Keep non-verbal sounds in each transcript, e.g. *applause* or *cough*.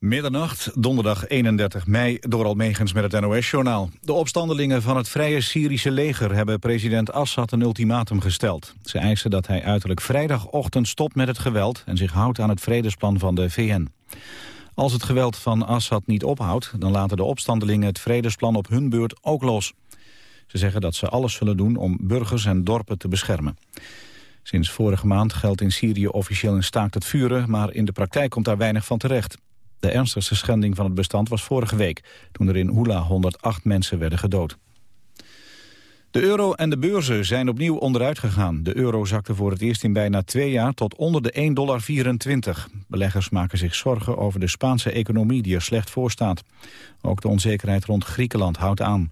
Middernacht, donderdag 31 mei, door Almegens met het NOS-journaal. De opstandelingen van het Vrije Syrische leger hebben president Assad een ultimatum gesteld. Ze eisen dat hij uiterlijk vrijdagochtend stopt met het geweld... en zich houdt aan het vredesplan van de VN. Als het geweld van Assad niet ophoudt... dan laten de opstandelingen het vredesplan op hun beurt ook los. Ze zeggen dat ze alles zullen doen om burgers en dorpen te beschermen. Sinds vorige maand geldt in Syrië officieel een staakt het vuren... maar in de praktijk komt daar weinig van terecht. De ernstigste schending van het bestand was vorige week... toen er in Hula 108 mensen werden gedood. De euro en de beurzen zijn opnieuw onderuit gegaan. De euro zakte voor het eerst in bijna twee jaar tot onder de 1,24 dollar. Beleggers maken zich zorgen over de Spaanse economie die er slecht voor staat. Ook de onzekerheid rond Griekenland houdt aan.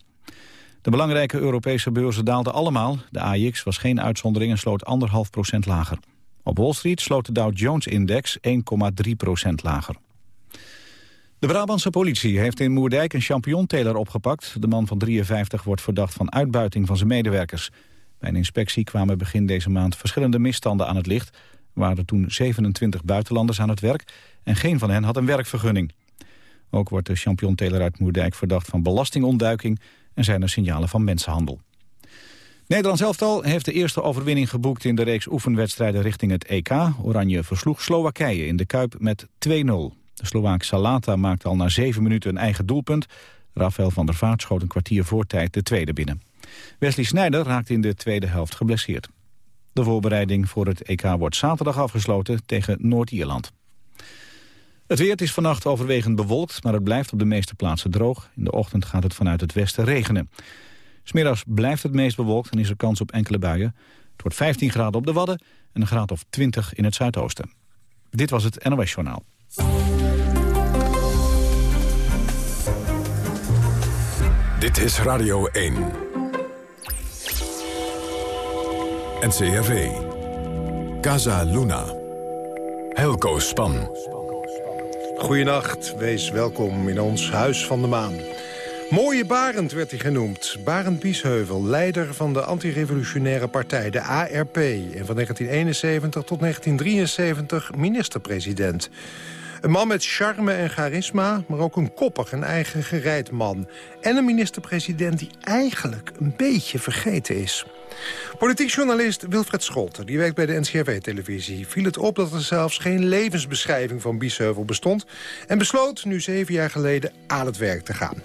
De belangrijke Europese beurzen daalden allemaal. De AIX was geen uitzondering en sloot 1,5 procent lager. Op Wall Street sloot de Dow Jones-index 1,3 procent lager. De Brabantse politie heeft in Moerdijk een champignonteler opgepakt. De man van 53 wordt verdacht van uitbuiting van zijn medewerkers. Bij een inspectie kwamen begin deze maand verschillende misstanden aan het licht. Er waren toen 27 buitenlanders aan het werk en geen van hen had een werkvergunning. Ook wordt de champignonteler uit Moerdijk verdacht van belastingontduiking... en zijn er signalen van mensenhandel. Nederlands elftal heeft de eerste overwinning geboekt in de reeks oefenwedstrijden richting het EK. Oranje versloeg Slowakije in de Kuip met 2-0. De Slovaak Salata maakte al na zeven minuten een eigen doelpunt. Rafael van der Vaart schoot een kwartier voor tijd de tweede binnen. Wesley Sneijder raakte in de tweede helft geblesseerd. De voorbereiding voor het EK wordt zaterdag afgesloten tegen Noord-Ierland. Het weer is vannacht overwegend bewolkt, maar het blijft op de meeste plaatsen droog. In de ochtend gaat het vanuit het westen regenen. Smiddags blijft het meest bewolkt en is er kans op enkele buien. Het wordt 15 graden op de Wadden en een graad of 20 in het zuidoosten. Dit was het NOS Journaal. Dit is Radio 1. NCRV. Casa Luna. Helco Span. Goedenacht, wees welkom in ons Huis van de Maan. Mooie Barend werd hij genoemd. Barend Biesheuvel, leider van de antirevolutionaire partij, de ARP. En van 1971 tot 1973 minister-president. Een man met charme en charisma, maar ook een koppig en eigen gereid man. En een minister-president die eigenlijk een beetje vergeten is. Politiek journalist Wilfred Scholten, die werkt bij de NCRV-televisie... viel het op dat er zelfs geen levensbeschrijving van Biesheuvel bestond... en besloot nu zeven jaar geleden aan het werk te gaan.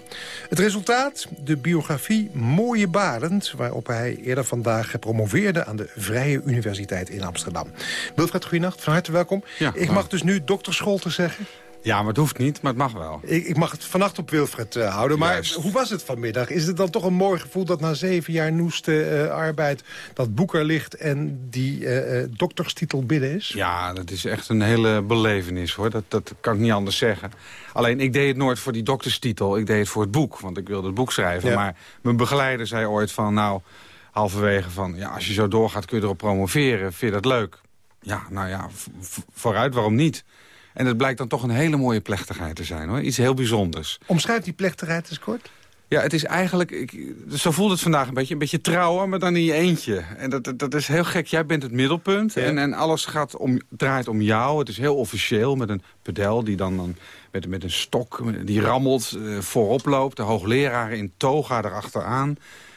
Het resultaat? De biografie Mooie Barend... waarop hij eerder vandaag gepromoveerde aan de Vrije Universiteit in Amsterdam. Wilfred, goeienacht, van harte welkom. Ik mag dus nu dokter Scholten zeggen... Ja, maar het hoeft niet, maar het mag wel. Ik, ik mag het vannacht op Wilfred uh, houden. Maar hoe was het vanmiddag? Is het dan toch een mooi gevoel dat na zeven jaar noeste uh, arbeid... dat boek er ligt en die uh, dokterstitel binnen is? Ja, dat is echt een hele belevenis, hoor. Dat, dat kan ik niet anders zeggen. Alleen, ik deed het nooit voor die dokterstitel. Ik deed het voor het boek, want ik wilde het boek schrijven. Ja. Maar mijn begeleider zei ooit van... nou, halverwege van... ja, als je zo doorgaat kun je erop promoveren. Vind je dat leuk? Ja, nou ja, vooruit, waarom niet? En het blijkt dan toch een hele mooie plechtigheid te zijn. hoor. Iets heel bijzonders. Omschrijf die plechtigheid eens kort. Ja, het is eigenlijk, ik, zo voelt het vandaag een beetje, een beetje trouwen, maar dan in je eentje. En dat, dat, dat is heel gek. Jij bent het middelpunt ja. en, en alles gaat om, draait om jou. Het is heel officieel met een pedel die dan, dan met, met een stok, die rammelt, uh, voorop loopt. De hoogleraren in toga erachteraan.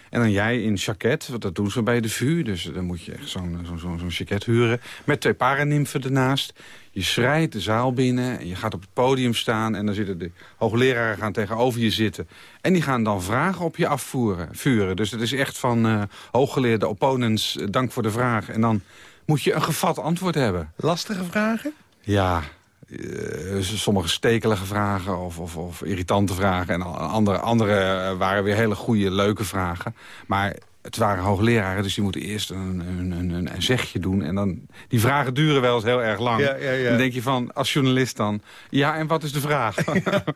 En dan jij in jacket, want dat doen ze bij de VU. Dus dan moet je echt zo'n zo'n zo'n zo jacket huren. Met twee paranimfen ernaast. Je schrijdt de zaal binnen en je gaat op het podium staan... en dan zitten de hoogleraren gaan tegenover je zitten. En die gaan dan vragen op je afvoeren, vuren. Dus het is echt van uh, hooggeleerde opponents, uh, dank voor de vraag. En dan moet je een gevat antwoord hebben. Lastige vragen? Ja, uh, sommige stekelige vragen of, of, of, irritante vragen. En andere, andere waren weer hele goede, leuke vragen. Maar het waren hoogleraren, dus die moeten eerst een, een, een, een, zegje doen. En dan, die vragen duren wel eens heel erg lang. Ja, ja, ja. Dan denk je van, als journalist dan... Ja, en wat is de vraag? *laughs*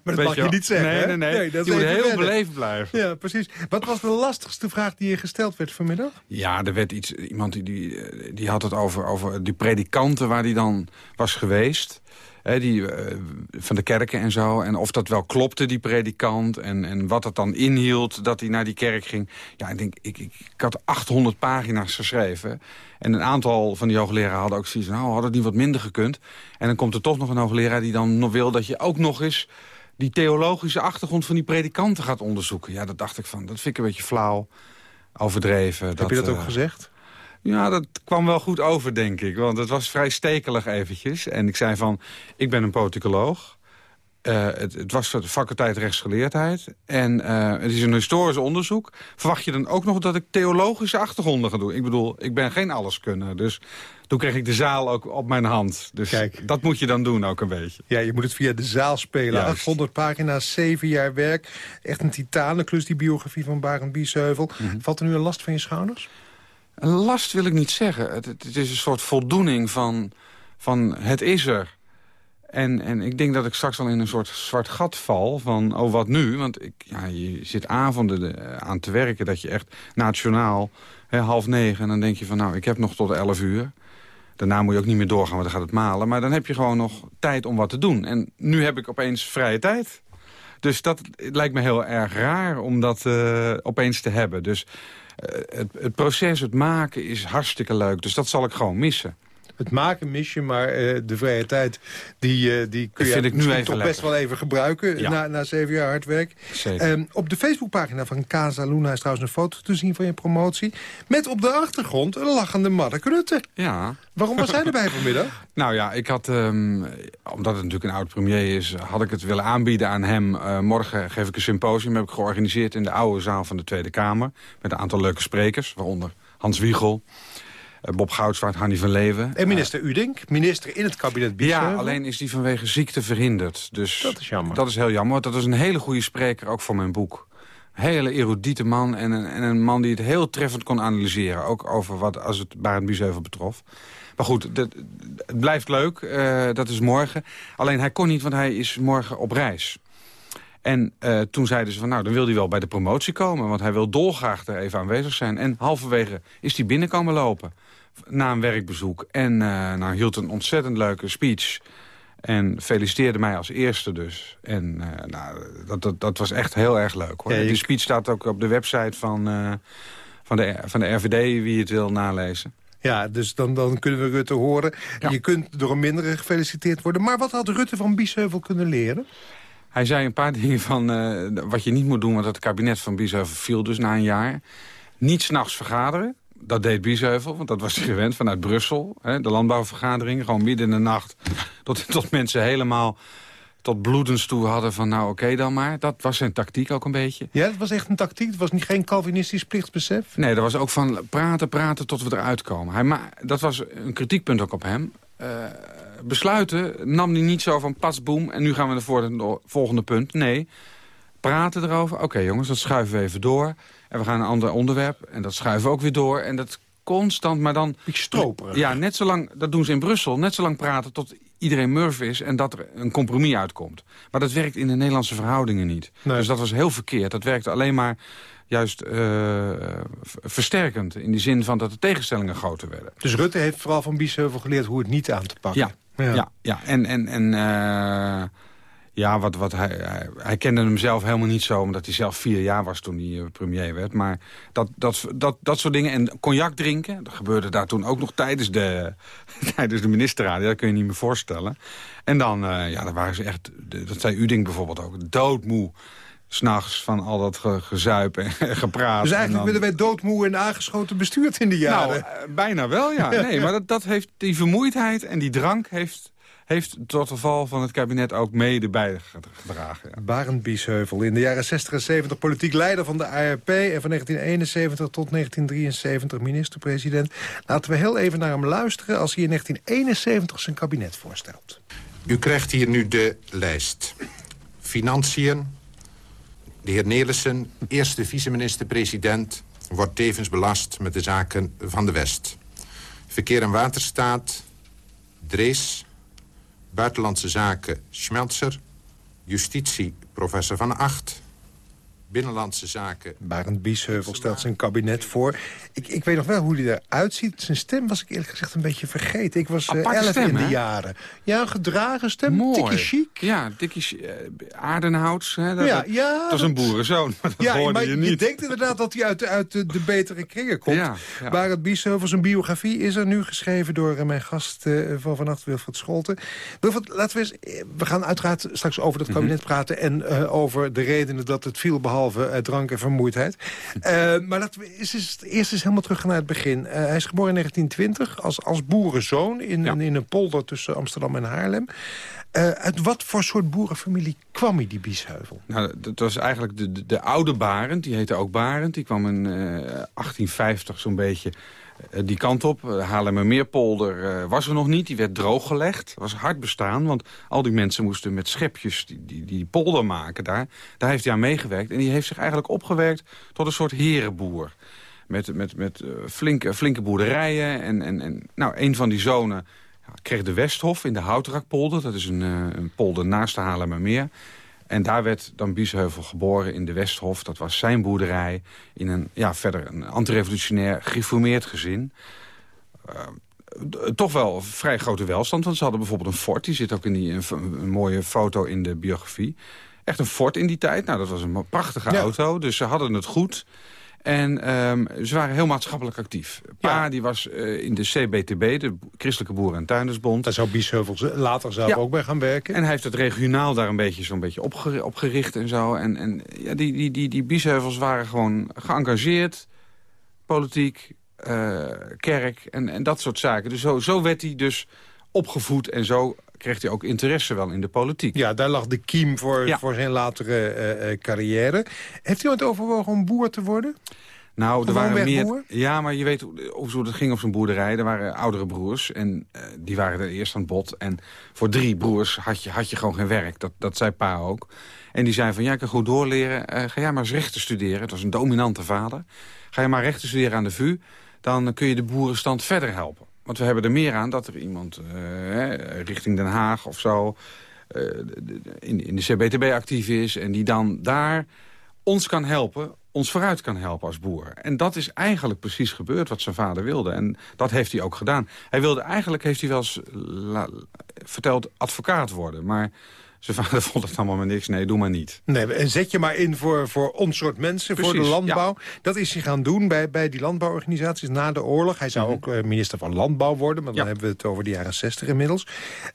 Maar dat mag je, je niet zeggen, Nee, nee, nee. nee dat je moet heel beleefd blijven. Ja, precies. Wat was de lastigste vraag die je gesteld werd vanmiddag? Ja, er werd iets... Iemand die, die, die had het over, over die predikanten waar die dan was geweest... die, van de kerken en zo. En of dat wel klopte, die predikant. En, en wat het dan inhield dat hij naar die kerk ging. Ja, ik denk, ik, ik, ik had 800 pagina's geschreven. En een aantal van die hoogleraren hadden ook zoiets nou, had het niet wat minder gekund. En dan komt er toch nog een hoogleraar die dan nog wil dat je ook nog eens die theologische achtergrond van die predikanten gaat onderzoeken. Ja, dat dacht ik van, dat vind ik een beetje flauw, overdreven. Heb je dat ook gezegd? Ja, dat kwam wel goed over, denk ik. Want het was vrij stekelig eventjes. En ik zei van, ik ben een politicoloog. Uh, het, het, was de faculteit rechtsgeleerdheid. En uh, het is een historisch onderzoek. Verwacht je dan ook nog dat ik theologische achtergronden ga doen? Ik bedoel, ik ben geen alleskunner. Dus toen kreeg ik de zaal ook op mijn hand. Dus Kijk. dat moet je dan doen ook een beetje. Ja, je moet het via de zaal spelen. Juist. 800 pagina's, 7 jaar werk. Echt een titanenklus, die biografie van Barend Biesheuvel. Mm Valt er nu een last van je schouders? Een last wil ik niet zeggen. Het, het is een soort voldoening van, van het is er. En, en ik denk dat ik straks al in een soort zwart gat val van, oh wat nu? Want ik, ja, je zit avonden eh, aan te werken dat je echt nationaal, hè, half negen... en dan denk je van, nou, ik heb nog tot elf uur. Daarna moet je ook niet meer doorgaan, want dan gaat het malen. Maar dan heb je gewoon nog tijd om wat te doen. En nu heb ik opeens vrije tijd. Dus dat lijkt me heel erg raar om dat uh, opeens te hebben. Dus het, het proces, het maken is hartstikke leuk. Dus dat zal ik gewoon missen het maken mis je, maar uh, de vrije tijd die, uh, die kun je ik nu even toch best wel even gebruiken na, na zeven jaar hard werk. Um, op de Facebookpagina van Casa Luna is trouwens een foto te zien van je promotie. Met op de achtergrond een lachende Mark Rutte. Ja. Waarom was hij erbij vanmiddag? *laughs* Nou ja, ik had, um, omdat het natuurlijk een oud premier is... had ik het willen aanbieden aan hem. Uh, morgen geef ik een symposium, heb ik georganiseerd... in de oude zaal van de Tweede Kamer. Met een aantal leuke sprekers, waaronder Hans Wiegel... Eh, Bob Goudswaard, Hanni van Leeuwen. En minister Udink, minister in het kabinet Biesheuvel. Ja, alleen is die vanwege ziekte verhinderd. Dus dat is jammer. Dat is heel jammer, want dat is een hele goede spreker, ook voor mijn boek. Een hele erudite man en een, en een man die het heel treffend kon analyseren. Ook over wat als het Barend Biesheuvel betrof. Maar goed, dat, het blijft leuk. Uh, dat is morgen. Alleen hij kon niet, want hij is morgen op reis. En uh, toen zeiden ze van, nou, dan wil hij wel bij de promotie komen... want hij wil dolgraag er even aanwezig zijn. En halverwege is hij binnenkomen lopen na een werkbezoek. En uh, nou, hield een ontzettend leuke speech. En feliciteerde mij als eerste dus. En uh, nou, dat, dat, dat, was echt heel erg leuk. Hoor. Die speech staat ook op de website van, uh, van, de, van de RVD, wie het wil nalezen. Ja, dus dan, dan kunnen we Rutte horen. Ja. Je kunt door een mindere gefeliciteerd worden. Maar wat had Rutte van Biesheuvel kunnen leren? Hij zei een paar *laughs* dingen van uh, wat je niet moet doen... want het kabinet van Biesheuvel viel dus na een jaar. Niet s'nachts vergaderen dat deed Biesheuvel, want dat was hij gewend vanuit Brussel. Hè, de landbouwvergadering, gewoon midden in de nacht. Tot, *laughs* tot mensen helemaal tot bloedens toe hadden van nou oké okay dan maar. Dat was zijn tactiek ook een beetje. Ja, het was echt een tactiek? Het was niet geen Calvinistisch plichtsbesef? Nee, er was ook van praten, praten tot we eruit komen. Hij ma dat was een kritiekpunt ook op hem. Uh, besluiten nam hij niet zo van pas boem en nu gaan we naar het volgende punt. Nee, praten erover. Oké okay, jongens, dat schuiven we even door. En we gaan een ander onderwerp en dat schuiven we ook weer door. En dat constant, maar dan... Ik stroperig. Ja, net zolang, dat doen ze in Brussel, net zo lang praten tot iedereen murf is en dat er een compromis uitkomt. Maar dat werkt in de Nederlandse verhoudingen niet. Nee. Dus dat was heel verkeerd. Dat werkte alleen maar juist uh, versterkend. In die zin van dat de tegenstellingen groter werden. Dus Rutte heeft vooral van Biesheuvel geleerd hoe het niet aan te pakken. Ja, ja. ja, ja. en... en, en uh, ja, wat, wat hij, hij, hij, kende hem zelf helemaal niet zo... omdat hij zelf vier jaar was toen hij eh, premier werd. Maar dat, dat, dat, dat soort dingen. En cognac drinken, dat gebeurde daar toen ook nog tijdens de, *laughs* tijdens de ministerraad. Dat kun je niet meer voorstellen. En dan, uh, ja, dan waren ze echt... Dat zei Uding bijvoorbeeld ook, doodmoe s'nachts van al dat ge gezuip en *laughs* gepraat. Dus eigenlijk werden wij doodmoe en aangeschoten bestuurd in die jaren. Nou, uh, bijna wel, ja. *laughs* Nee, maar dat, dat heeft, die vermoeidheid en die drank heeft heeft tot de val van het kabinet ook mede bijgedragen. Ja. Barend Biesheuvel, in de jaren 60 en 70 politiek leider van de ARP... en van 1971 tot 1973 minister-president. Laten we heel even naar hem luisteren als hij in 1971 zijn kabinet voorstelt. U krijgt hier nu de lijst. Financiën, de heer Nelissen, eerste vice-minister-president... wordt tevens belast met de zaken van de West. Verkeer en waterstaat, Drees, Buitenlandse Zaken Schmelzer. Justitie professor Van Acht. Binnenlandse Zaken. Barend Biesheuvel stelt zijn kabinet voor. Ik, ik weet nog wel hoe hij eruit ziet. Zijn stem was ik eerlijk gezegd een beetje vergeten. Ik was uh, elf in de jaren. Ja, een gedragen stem, Mooi. tikkie chic. Ja, tikkie uh, Aardenhouts. Hè, dat, ja, ja, dat, is een boerenzoon, maar *laughs* dat ja, maar je niet. Je denkt inderdaad dat hij uit, uit de, de betere kringen komt. Ja, ja. Barend Biesheuvel, zijn biografie is er nu geschreven... door uh, mijn gast van vannacht, Wilfred Scholten. Wilfred, laten we eens... We gaan uiteraard straks over dat mhm. kabinet mm -hmm. praten... en over de redenen dat het viel behalve behalve uh, drank en vermoeidheid. Uh, *laughs* maar laten we is, is, eerst eens helemaal terug naar het begin. Uh, hij is geboren in 1920 als, als boerenzoon in, ja. in een polder tussen Amsterdam en Haarlem. uit wat voor soort boerenfamilie kwam hij, die Biesheuvel? Nou, dat was eigenlijk de, de, de oude Barend, die heette ook Barend. Die kwam in 1850 zo'n beetje eh, die kant op. Eh, Haarlemmermeerpolder uh, was er nog niet. Die werd drooggelegd. Dat was hard bestaan, want al die mensen moesten met schepjes die, die, die polder maken daar. Daar heeft hij aan meegewerkt. En die heeft zich eigenlijk opgewerkt tot een soort herenboer. Met, met, met flinke, flinke boerderijen. En, en, en nou, een van die zonen kreeg de Westhof in de Houtrakpolder. Dat is een, een polder naast de Haarlemmermeer. En daar werd dan Biesheuvel geboren in de Westhof. Dat was zijn boerderij in een, ja, verder een antirevolutionair geformeerd gezin. Uh, toch wel vrij grote welstand, want ze hadden bijvoorbeeld een fort. Die zit ook in die, een, mooie foto in de biografie. Echt een fort in die tijd. Nou, dat was een prachtige auto, dus ze hadden het goed. En um, ze waren heel maatschappelijk actief. Pa die was uh, in de CBTB, de Christelijke Boeren- en Tuindersbond. Daar zou Biesheuvel later zelf ook bij gaan werken. En hij heeft het regionaal daar een beetje zo'n beetje opgericht en zo. En, en ja, die, die, die, die Biesheuvels waren gewoon geëngageerd. Politiek, uh, kerk en, en dat soort zaken. Dus zo, zo werd hij dus opgevoed en zo kreeg hij ook interesse wel in de politiek. Ja, daar lag de kiem voor, voor zijn latere uh, carrière. Heeft u ooit overwogen om boer te worden? Nou, er waren meer. Ja, maar je weet hoe het ging op zo'n boerderij. Er waren oudere broers en uh, die waren er eerst aan het bod. En voor drie broers had je, had je gewoon geen werk. Dat, dat zei pa ook. En die zei van, ja, ik kan goed doorleren. Uh, ga jij maar eens rechten studeren. Het was een dominante vader. Ga je maar rechten studeren aan de VU. Dan kun je de boerenstand verder helpen. Want we hebben er meer aan dat er iemand uh, richting Den Haag of zo... Uh, in, in de CBTB actief is en die dan daar ons kan helpen ons vooruit kan helpen als boer. En dat is eigenlijk precies gebeurd wat zijn vader wilde. En dat heeft hij ook gedaan. Hij wilde eigenlijk, heeft hij wel eens verteld, advocaat worden. Maar zijn vader *laughs* vond het allemaal maar niks. Nee, doe maar niet. Nee, en zet je maar in voor, voor ons soort mensen, voor de landbouw. Dat is hij gaan doen bij, bij die landbouworganisaties na de oorlog. Hij zou mhm. ook uh, minister van Landbouw worden, maar dan hebben we het over de jaren 60 inmiddels.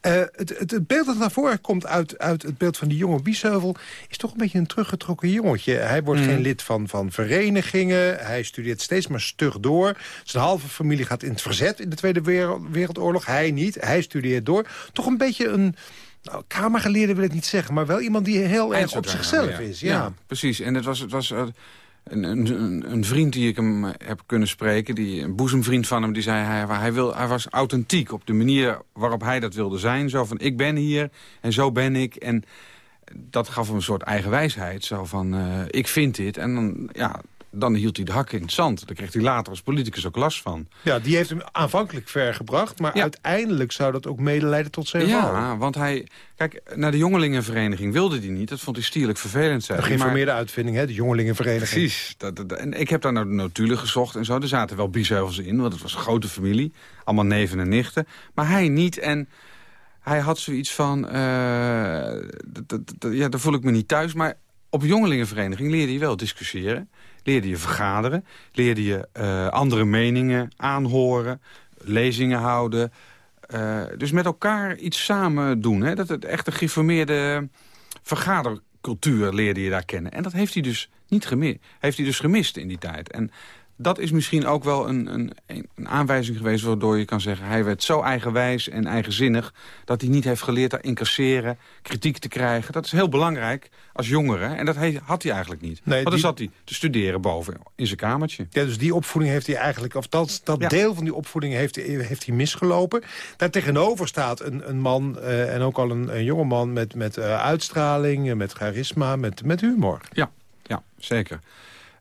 Uh, het, het, beeld dat naar voren komt uit, uit het beeld van die jonge Biesheuvel... is toch een beetje een teruggetrokken jongetje. Hij wordt mhm. geen lid van, van verenigingen. Hij studeert steeds maar stug door. Zijn halve familie gaat in het verzet in de Tweede Wereldoorlog. Hij niet. Hij studeert door. Toch een beetje een nou, kamergeleerde wil ik niet zeggen, maar wel iemand die heel erg op zichzelf is. Ja. precies. En het was, het was uh, een, een, een, vriend die ik hem heb kunnen spreken, die, een boezemvriend van hem, die zei hij, hij, wil, hij was authentiek op de manier waarop hij dat wilde zijn. Zo van, ik ben hier en zo ben ik. En dat gaf hem een soort eigen wijsheid. Zo van, uh, ik vind dit. En dan, ja, dan hield hij de hak in het zand. Daar kreeg hij later als politicus ook last van. Ja, die heeft hem aanvankelijk ver gebracht... maar uiteindelijk zou dat ook medelijden tot zijn ja. Ja, want hij... Kijk, naar de jongelingenvereniging wilde hij niet. Dat vond hij stierlijk vervelend. Zijn. Een geïnformeerde maar... uitvinding, hè, de jongelingenvereniging. Precies. Dat, dat, en ik heb daar naar de notulen gezocht en zo. Er zaten wel biesheuvels in, want het was een grote familie. Allemaal neven en nichten. Maar hij niet en... Hij had zoiets van, uh, ja, daar voel ik me niet thuis. Maar op jongelingenvereniging leerde je wel discussiëren leerde je vergaderen. Leerde je uh, andere meningen aanhoren, lezingen houden. Uh, dus met elkaar iets samen doen. Hè? Dat het echt een geformeerde vergadercultuur leerde je daar kennen. En dat heeft hij dus niet gemist. Heeft hij dus gemist in die tijd. En dat is misschien ook wel een, een, een, aanwijzing geweest... waardoor je kan zeggen, hij werd zo eigenwijs en eigenzinnig... dat hij niet heeft geleerd te incasseren, kritiek te krijgen. Dat is heel belangrijk als jongere. En dat had hij eigenlijk niet. Nee, Want dan zat hij te studeren boven in zijn kamertje. Ja, dus die opvoeding heeft hij eigenlijk... of dat, dat deel van die opvoeding heeft, heeft hij misgelopen. Daar tegenover staat een, een man, uh, en ook al een, een jonge man... met, met uh, uitstraling, met charisma, met, met humor. Ja, ja zeker.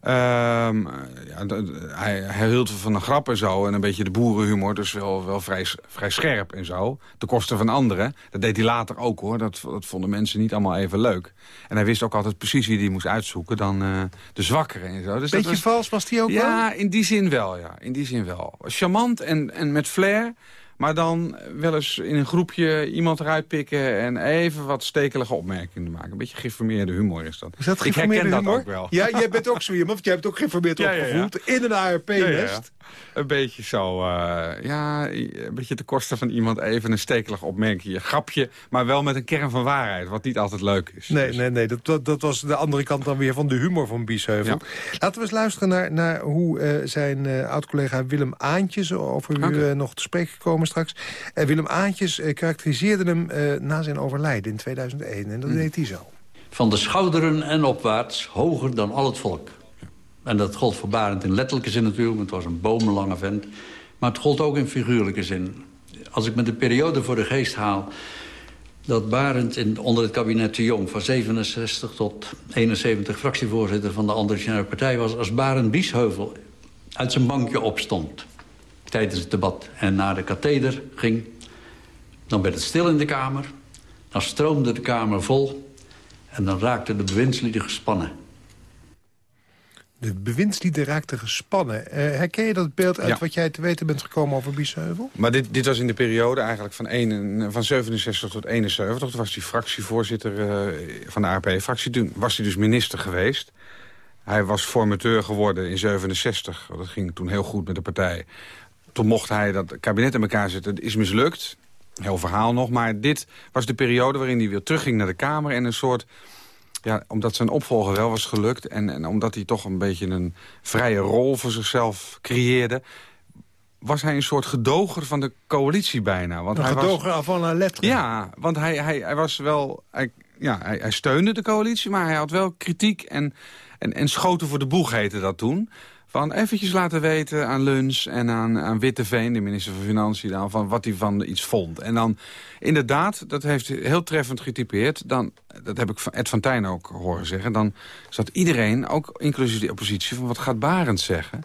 Ehm, ja, hij, hij hield van een grap en zo. En een beetje de boerenhumor. Dus wel, wel vrij, vrij scherp en zo. Ten koste van anderen. Dat deed hij later ook hoor. Dat, dat vonden mensen niet allemaal even leuk. En hij wist ook altijd precies wie hij moest uitzoeken. Dan uh, de zwakkeren en zo. Dus beetje was, vals was hij ook Ja, in die zin wel. Ja. In die zin wel. Charmant en, en met flair. Maar dan wel eens in een groepje iemand eruit pikken... en even wat stekelige opmerkingen maken. Een beetje geïnformeerde humor is dat. Is dat Ik herken humor? dat ook wel. Ja, jij bent ook zo iemand, want jij hebt ook geïnformeerd ja, opgevoed. in een ARP-nest. Een beetje zo, uh, ja, een beetje ten koste van iemand even een stekelig opmerkje, grapje, maar wel met een kern van waarheid, wat niet altijd leuk is. Nee, dus. nee, nee, dat, dat, was de andere kant dan weer van de humor van Biesheuvel. Laten we eens luisteren naar, naar hoe uh, zijn uh, oud-collega Willem Aantjes, over u nog te spreken gekomen straks. Willem Aantjes karakteriseerde hem na zijn overlijden in 2001 en dat mm. deed hij zo. Van de schouderen en opwaarts, hoger dan al het volk. En dat gold voor Barend in letterlijke zin natuurlijk, want het was een bomenlange vent. Maar het gold ook in figuurlijke zin. Als ik me de periode voor de geest haal... dat Barend onder het kabinet de Jong van 67 tot 71 fractievoorzitter van de Andere Partij was... als Barend Biesheuvel uit zijn bankje opstond tijdens het debat en naar de katheder ging... dan werd het stil in de Kamer, dan stroomde de Kamer vol... en dan raakten de bewindslieden gespannen. De bewindslieden raakten gespannen. Uh, herken je dat beeld uit wat jij te weten bent gekomen over Biesheuvel? Maar dit, dit was in de periode eigenlijk van, een, van 67 tot 71. Toen was hij fractievoorzitter uh, van de ARP-fractie. Toen was hij dus minister geweest. Hij was formateur geworden in 67. Dat ging toen heel goed met de partij. Toen mocht hij dat kabinet in elkaar zetten. Dat is mislukt. Heel verhaal nog. Maar dit was de periode waarin hij weer terugging naar de Kamer... en een soort ja, omdat zijn opvolger wel was gelukt... En, en omdat hij toch een beetje een vrije rol voor zichzelf creëerde was hij een soort gedoger van de coalitie bijna. Want een hij gedoger was, van een letter. Ja, want hij, hij, hij was wel... Hij, ja, hij, hij steunde de coalitie, maar hij had wel kritiek en, en, en schoten voor de boeg heette dat toen van eventjes laten weten aan Luns en aan, aan Witteveen, de minister van Financiën, dan, van wat hij van iets vond. En dan inderdaad, dat heeft heel treffend getypeerd, dan, dat heb ik van Ed van Tijn ook horen zeggen, dan zat iedereen, ook inclusief de oppositie, van wat gaat Barend zeggen?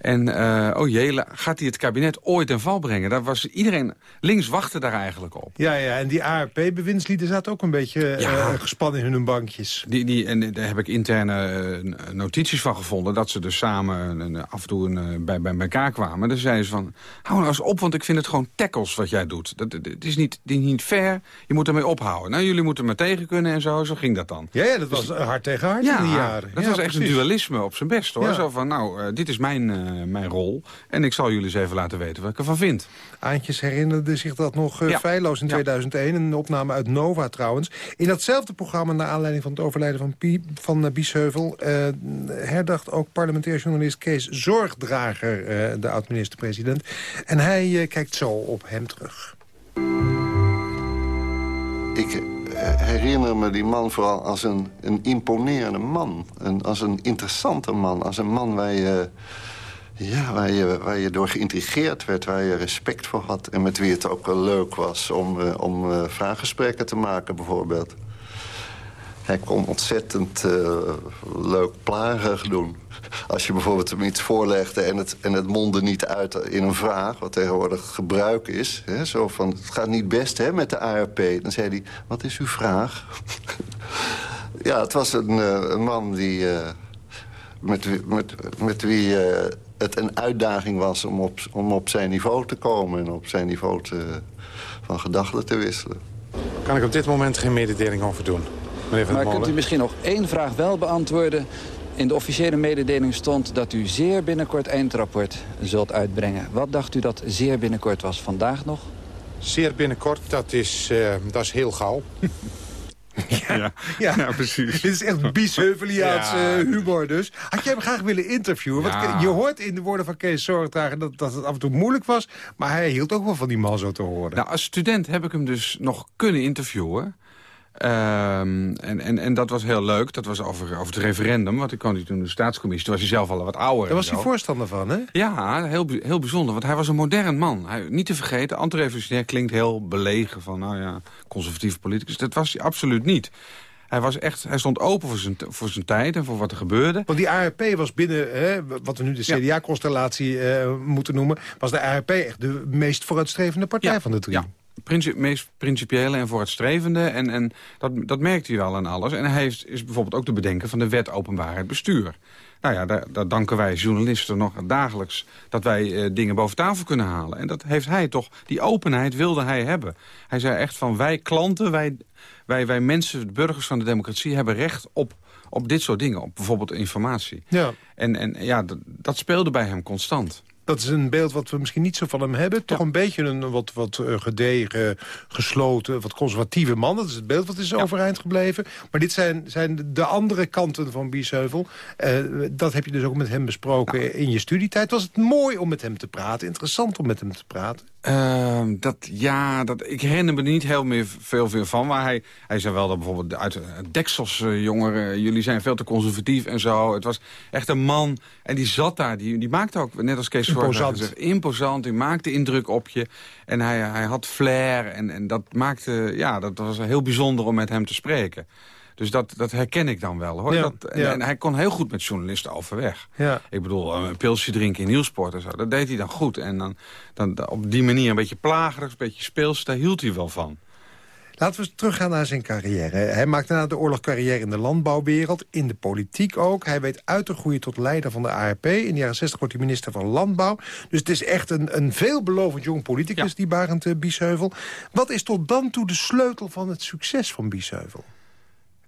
En uh, oh jee, gaat hij het kabinet ooit in val brengen? Daar was iedereen links wachtte daar eigenlijk op. Ja, ja en die ARP-bewindslieden zaten ook een beetje eh, gespannen in hun bankjes. Die, die, en daar heb ik interne uh, notities van gevonden... dat ze dus samen af en toe een, bij, bij elkaar kwamen. Dan zeiden ze van, hou nou eens op, want ik vind het gewoon tackles wat jij doet. Dat, het is niet, die, niet fair, je moet ermee ophouden. Nou, jullie moeten me tegen kunnen en zo, zo ging dat dan. Ja, ja dat was hard tegen hard ja, in die jaren. dat was echt een dualisme op zijn best, hoor. Zo van, nou, dit is mijn eh, mijn rol. En ik zal jullie eens even laten weten wat ik ervan vind. Aantjes herinnerde zich dat nog uh, feilloos in 2001. Een opname uit Nova trouwens. In datzelfde programma, naar aanleiding van het overlijden van, Pie, van uh, Biesheuvel... herdacht ook parlementair journalist Kees Zorgdrager, de oud-minister-president. En hij kijkt zo op hem terug. Ik herinner me die man vooral als een, een imponerende man. Een, als een interessante man. Als een man waar je, ja, waar, je, waar je door geïntrigeerd werd. Waar je respect voor had. En met wie het ook wel leuk was om, uh, om uh, vraaggesprekken te maken bijvoorbeeld. Hij kon ontzettend uh, leuk plagerig doen. Als je bijvoorbeeld hem iets voorlegde en het, en het mondde niet uit in een vraag... wat tegenwoordig gebruik is. Hè, zo van, het gaat niet best hè, met de ARP. Dan zei hij, wat is uw vraag? *laughs* ja, het was een, man die... Met, met, met wie het een uitdaging was om op, om op zijn niveau te komen... en op zijn niveau te, van gedachten te wisselen. Kan ik op dit moment geen mededeling over doen? maar kunt u misschien nog één vraag wel beantwoorden? In de officiële mededeling stond dat u zeer binnenkort eindrapport zult uitbrengen. Wat dacht u dat zeer binnenkort was? Vandaag nog? Zeer binnenkort, dat is, uh, dat is heel gauw. *laughs* *laughs* Ja, ja. precies. Dit is echt Biesheuveliaans ja. uh, humor dus. Had jij hem graag willen interviewen? Want je hoort in de woorden van Kees Zorgdrager dat, dat het af en toe moeilijk was. Maar hij hield ook wel van die man zo te horen. Nou, als student heb ik hem dus nog kunnen interviewen. Um, en, en, en dat was heel leuk. Dat was over, over het referendum. Want ik kwam toen de staatscommissie. Toen was hij zelf al wat ouder. Daar was hij voorstander van, hè? Ja, heel, heel bijzonder. Want hij was een modern man. Hij, niet te vergeten, antirevolutionair klinkt heel belegen. Van, nou ja, conservatieve politicus. Dat was hij absoluut niet. Hij, was echt, hij stond open voor zijn, voor zijn tijd en voor wat er gebeurde. Want die ARP was binnen, hè, wat we nu de CDA-constellatie uh, moeten noemen... was de ARP echt de meest vooruitstrevende partij van de drie. Ja, princi meest principiële en vooruitstrevende. En, en dat, dat merkt hij wel aan alles. En hij heeft, is bijvoorbeeld ook de bedenken van de wet openbaarheid bestuur. Nou ja, daar, daar danken wij journalisten nog dagelijks... dat wij uh, dingen boven tafel kunnen halen. En dat heeft hij toch, die openheid wilde hij hebben. Hij zei echt van wij klanten, wij, wij, wij mensen, burgers van de democratie... hebben recht op, op dit soort dingen, op bijvoorbeeld informatie. Ja. En, en ja, dat speelde bij hem constant. Dat is een beeld wat we misschien niet zo van hem hebben. Toch een beetje een wat, wat uh, gedegen, gesloten, wat conservatieve man. Dat is het beeld wat is overeind gebleven. Maar dit zijn, zijn de andere kanten van Biesheuvel. Uh, dat heb je dus ook met hem besproken in je studietijd. Was het mooi om met hem te praten? Interessant om met hem te praten? Uh, dat, ja, dat, ik herinner me er niet heel meer veel, veel van. Maar hij, hij zei wel dat bijvoorbeeld uit Deksels uh, jongeren... jullie zijn veel te conservatief en zo. Het was echt een man. En die zat daar. Die, die maakte ook, net als Kees imposant. Gezegd, imposant. Die maakte indruk op je. En hij, hij had flair. En, en dat maakte, ja, dat was heel bijzonder om met hem te spreken. Dus dat, dat herken ik dan wel. hoor. dat, en, en, hij kon heel goed met journalisten overweg. Ja. Ik bedoel, een pilsje drinken in Nieuwsport en zo. Dat deed hij dan goed. En dan, dan op die manier een beetje plagerig, een beetje speels. Daar hield hij wel van. Laten we teruggaan naar zijn carrière. Hij maakte na de oorlog carrière in de landbouwwereld, in de politiek ook. Hij weet uit te groeien tot leider van de ARP. In de jaren 60 wordt hij minister van Landbouw. Dus het is echt een, een veelbelovend jong politicus, die Barend uh, Biesheuvel. Wat is tot dan toe de sleutel van het succes van Biesheuvel?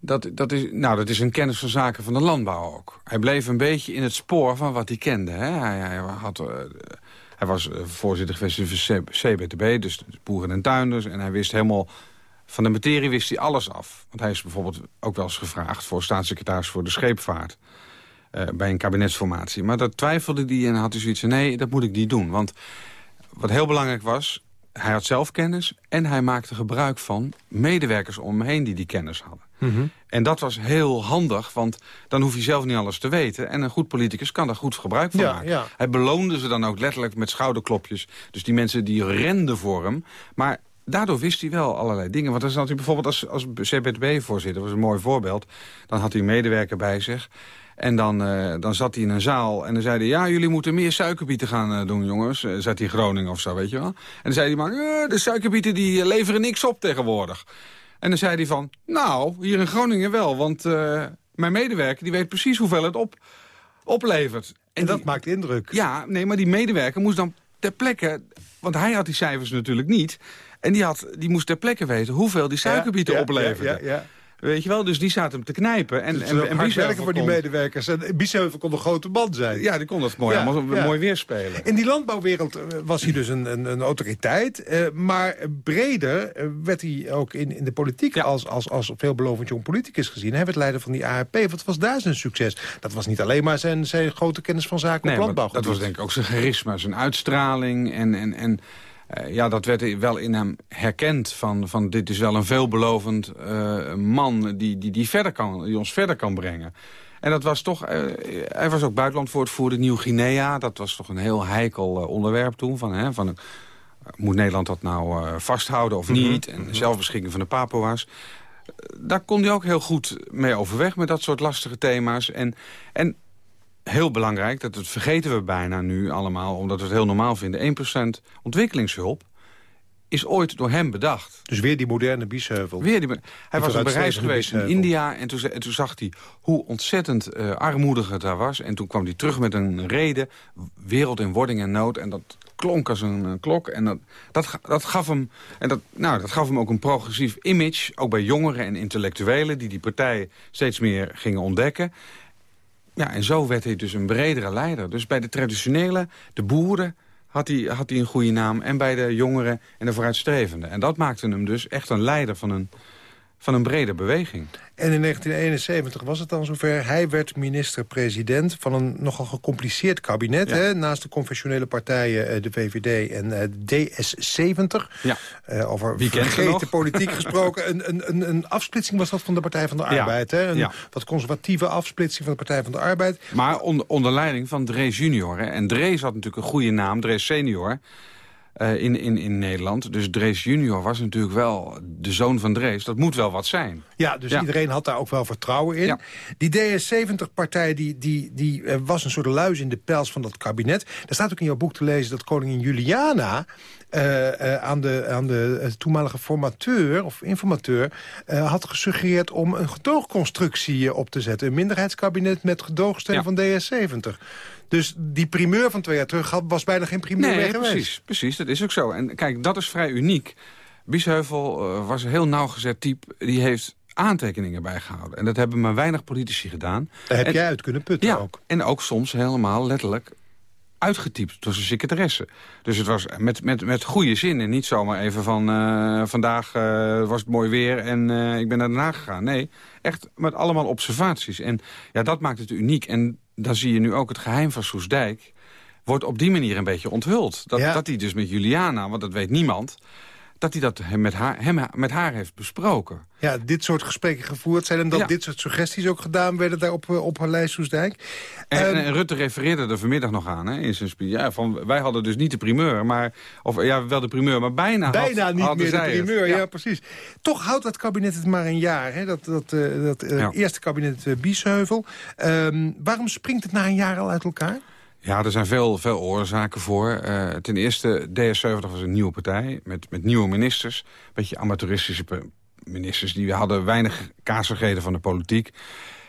Dat, dat, is, nou, dat is een kennis van zaken van de landbouw ook. Hij bleef een beetje in het spoor van wat hij kende. Hè? Hij, had, uh, hij was uh, voorzitter geweest van CBTB, dus boeren en tuinders. En hij wist helemaal van de materie wist hij alles af. Want hij is bijvoorbeeld ook wel eens gevraagd voor staatssecretaris voor de scheepvaart. Uh, bij een kabinetsformatie. Maar dat twijfelde hij en had hij zoiets van... nee, dat moet ik niet doen. Want wat heel belangrijk was... hij had zelf kennis en hij maakte gebruik van medewerkers om hem heen... die die kennis hadden. Mhm. En dat was heel handig, want dan hoef je zelf niet alles te weten. En een goed politicus kan daar goed gebruik van maken. Hij beloonde ze dan ook letterlijk met schouderklopjes. Dus die mensen die renden voor hem. Maar daardoor wist hij wel allerlei dingen. Want dan zat hij bijvoorbeeld als, als CBTB-voorzitter, was een mooi voorbeeld. Dan had hij een medewerker bij zich. En dan, uh, dan zat hij in een zaal en dan zei hij... ja, jullie moeten meer suikerbieten gaan uh, doen, jongens. Uh, zat hij Groningen of zo, weet je wel. En dan zei hij maar... de suikerbieten die leveren niks op tegenwoordig. En dan zei hij van... nou, hier in Groningen wel, want mijn medewerker... die weet precies hoeveel het op, oplevert. En, dat maakt indruk. Ja, nee, maar die medewerker moest dan ter plekke... want hij had die cijfers natuurlijk niet... En die, had, die moest ter plekke weten hoeveel die suikerbieten ja, opleverden. Ja, Weet je wel, dus die zaten hem te knijpen. En, dus en, en werken voor die medewerkers. En Biesheuvel kon een grote band zijn. Ja, die kon dat mooi, allemaal mooi weerspelen. In die landbouwwereld eh, was hij dus een, een, een autoriteit. Uh, maar breder eh, werd hij ook in, in de politiek als, als, als veelbelovend jong politicus gezien. Hij werd leider van die ARP. Wat was daar zijn succes? Dat was niet alleen maar zijn, zijn grote kennis van zaken op landbouw. Dat was denk ik ook zijn charisma, zijn uitstraling en... en, en uh, ja, dat werd wel in hem herkend. Van, van dit is wel een veelbelovend uh, man die, die, die, verder kan, die ons verder kan brengen. En dat was toch, uh, hij was ook buitenlandvoortvoerder Nieuw-Guinea. Dat was toch een heel heikel onderwerp toen. Van, hè, van, moet Nederland dat nou vasthouden of niet? Mm -hmm. En zelfbeschikking van de Papua's. Daar kon hij ook heel goed mee overweg met dat soort lastige thema's. En, en heel belangrijk, dat het vergeten we bijna nu allemaal... omdat we het heel normaal vinden, 1% ontwikkelingshulp is ooit door hem bedacht. Dus weer die moderne Biesheuvel. Weer die, hij was op een reis geweest in India en toen, en toen, zag hij hoe ontzettend uh, armoedig het daar was. En toen kwam hij terug met een reden, wereld in wording en nood. En dat klonk als een, klok. En dat, dat, dat, gaf hem, en dat, nou, dat gaf hem ook een progressief image, ook bij jongeren en intellectuelen... die die partijen steeds meer gingen ontdekken. Ja, en zo werd hij dus een bredere leider. Dus bij de traditionele, de boeren, had hij, had hij een goede naam. En bij de jongeren en de vooruitstrevenden. En dat maakte hem dus echt een leider van een, van een brede beweging. En in 1971 was het dan zover. Hij werd minister-president van een nogal gecompliceerd kabinet. Hè? Naast de conventionele partijen, eh, de VVD en uh, DS70. Ja. Uh, over vergeten politiek gesproken. Een, een, een, een, afsplitsing was dat van de Partij van de Arbeid. Hè? Een wat conservatieve afsplitsing van de Partij van de Arbeid. Maar onder, onder leiding van Drees junior. Hè? En Drees had natuurlijk een goede naam, Drees senior... uh, in, in, in Nederland. Dus Drees junior was natuurlijk wel de zoon van Drees. Dat moet wel wat zijn. Ja, dus iedereen had daar ook wel vertrouwen in. Die DS70-partij die, die, die, uh, was een soort luis in de pels van dat kabinet. Er staat ook in jouw boek te lezen dat koningin Juliana... Uh, uh, aan de, aan de toenmalige formateur of informateur... Had gesuggereerd om een gedoogconstructie op te zetten. Een minderheidskabinet met gedoogsteun ja. van DS70. Dus die primeur van twee jaar terug was bijna geen primeur nee, meer precies, geweest. precies, dat is ook zo. En kijk, dat is vrij uniek. Biesheuvel was een heel nauwgezet type. Die heeft aantekeningen bijgehouden. En dat hebben maar weinig politici gedaan. Daar heb en, jij uit kunnen putten ja, ook. En ook soms helemaal letterlijk uitgetypt door zijn secretaresse. Dus het was met, met, met goede zin en niet zomaar even van... Uh, vandaag uh, was het mooi weer en uh, ik ben naar Den Haag gegaan. Nee, echt met allemaal observaties. En ja, dat maakt het uniek. En dan zie je nu ook het geheim van Soesdijk... wordt op die manier een beetje onthuld. Dat, Ja. dat hij dus met Juliana, want dat weet niemand... dat hij dat hem met, haar, hem met haar heeft besproken. Ja, dit soort gesprekken gevoerd zijn... en dat Ja. dit soort suggesties ook gedaan werden daar op, eh, op Harlei Soesdijk. En, Ehm, en Rutte refereerde er vanmiddag nog aan hè, in zijn speech. Ja, van, wij hadden dus niet de primeur, maar, of ja, wel de primeur, maar bijna, had- Bijna niet meer de primeur, ja. precies. Toch houdt dat kabinet het maar een jaar, hè? dat, dat, eh, dat eh, Ja. eerste kabinet Biesheuvel. Ehm, waarom springt het na een jaar al uit elkaar? Ja, er zijn veel, veel oorzaken voor. Eh, ten eerste, DS70 was een nieuwe partij met, met nieuwe ministers. Een beetje amateuristische ministers. Die hadden weinig kaasvergeten van de politiek.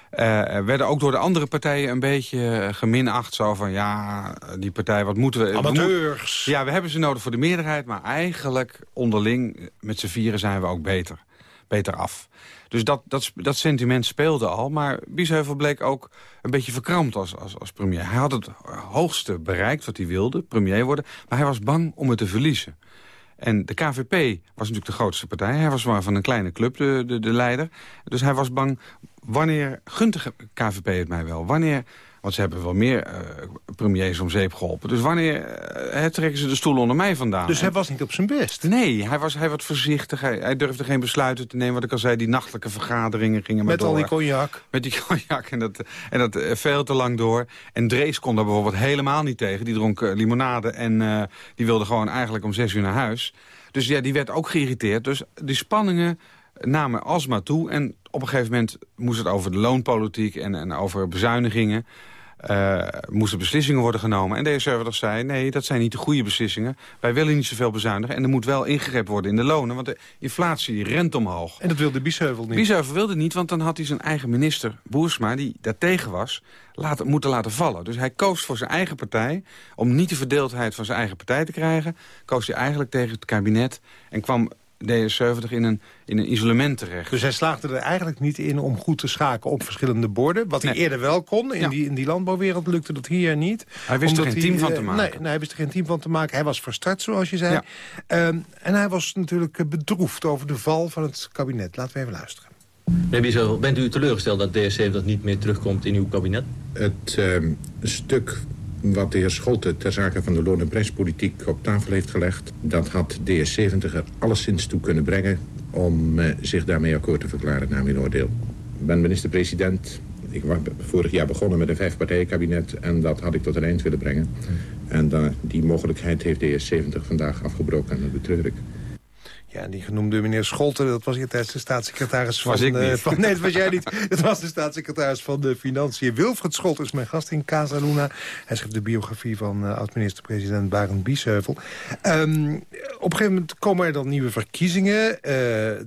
Eh, werden ook door de andere partijen een beetje eh, geminacht. Zo van, ja, die partij, wat moeten we... Amateurs. ja, we hebben ze nodig voor de meerderheid. Maar eigenlijk onderling, met z'n vieren zijn we ook beter. Beter af. Dus dat, dat, sentiment speelde al. Maar Biesheuvel bleek ook een beetje verkrampt als, als, als premier. Hij had het hoogste bereikt wat hij wilde, premier worden. Maar hij was bang om het te verliezen. En de KVP was natuurlijk de grootste partij. Hij was maar van een kleine club, de, de, de leider. Dus hij was bang, wanneer gunt de KVP het mij wel? Wanneer, want ze hebben wel meer eh, premiers om zeep geholpen. Dus wanneer eh, trekken ze de stoel onder mij vandaan? Dus En- hij was niet op zijn best. Nee, hij was, hij was voorzichtig. Hij, hij durfde geen besluiten te nemen. Wat ik al zei, die nachtelijke vergaderingen gingen maar Met al die cognac. Met die *laughs* cognac en dat, en dat eh, veel te lang door. En Drees kon daar bijvoorbeeld helemaal niet tegen. Die dronk limonade en die wilde gewoon eigenlijk om zes uur naar huis. Dus ja, die werd ook geïrriteerd. Dus die spanningen namen alsmaar toe. En op een gegeven moment moest het over de loonpolitiek en, en over bezuinigingen. eh, moesten beslissingen worden genomen. En D70 zei, nee, dat zijn niet de goede beslissingen. Wij willen niet zoveel bezuinigen. En er moet wel ingegrepen worden in de lonen. Want de inflatie rent omhoog. En dat wilde Biesheuvel niet. Biesheuvel wilde niet, want dan had hij zijn eigen minister, Boersma... die daartegen was, laten, moeten laten vallen. Dus hij koos voor zijn eigen partij. Om niet de verdeeldheid van zijn eigen partij te krijgen... koos hij eigenlijk tegen het kabinet... en kwam D70 in een, in een isolement terecht. Dus hij slaagde er eigenlijk niet in om goed te schaken op verschillende borden. Wat hij eerder wel kon. In, Ja. die, in die landbouwwereld lukte dat hier niet. Hij wist er geen team van eh, te maken. Nee, nee, hij wist er geen team van te maken. Hij was verstart, zoals je zei. Ja. Ehm, en hij was natuurlijk eh, bedroefd over de val van het kabinet. Laten we even luisteren. Meneer Biesheuvel, bent u teleurgesteld dat DS70 niet meer terugkomt in uw kabinet? Het ehm, stuk wat de heer Scholte ter zake van de loon- en prijspolitiek op tafel heeft gelegd... dat had DS70 er alleszins toe kunnen brengen om eh, zich daarmee akkoord te verklaren naar mijn oordeel. Ik ben minister-president. Ik was vorig jaar begonnen met een vijfpartijenkabinet en dat had ik tot een eind willen brengen. En die mogelijkheid heeft DS70 vandaag afgebroken en dat betreur ik. Ja, die genoemde meneer Scholten, dat was tijdens de staatssecretaris van... Was ik eh, niet. van nee, dat was jij niet. *laughs* Dat was de staatssecretaris van de Financiën. Wilfred Scholten is mijn gast in Casa Luna. Hij schreef de biografie van eh, oud-minister-president Barend Biesheuvel. Ehm, op een gegeven moment komen er dan nieuwe verkiezingen. Eh,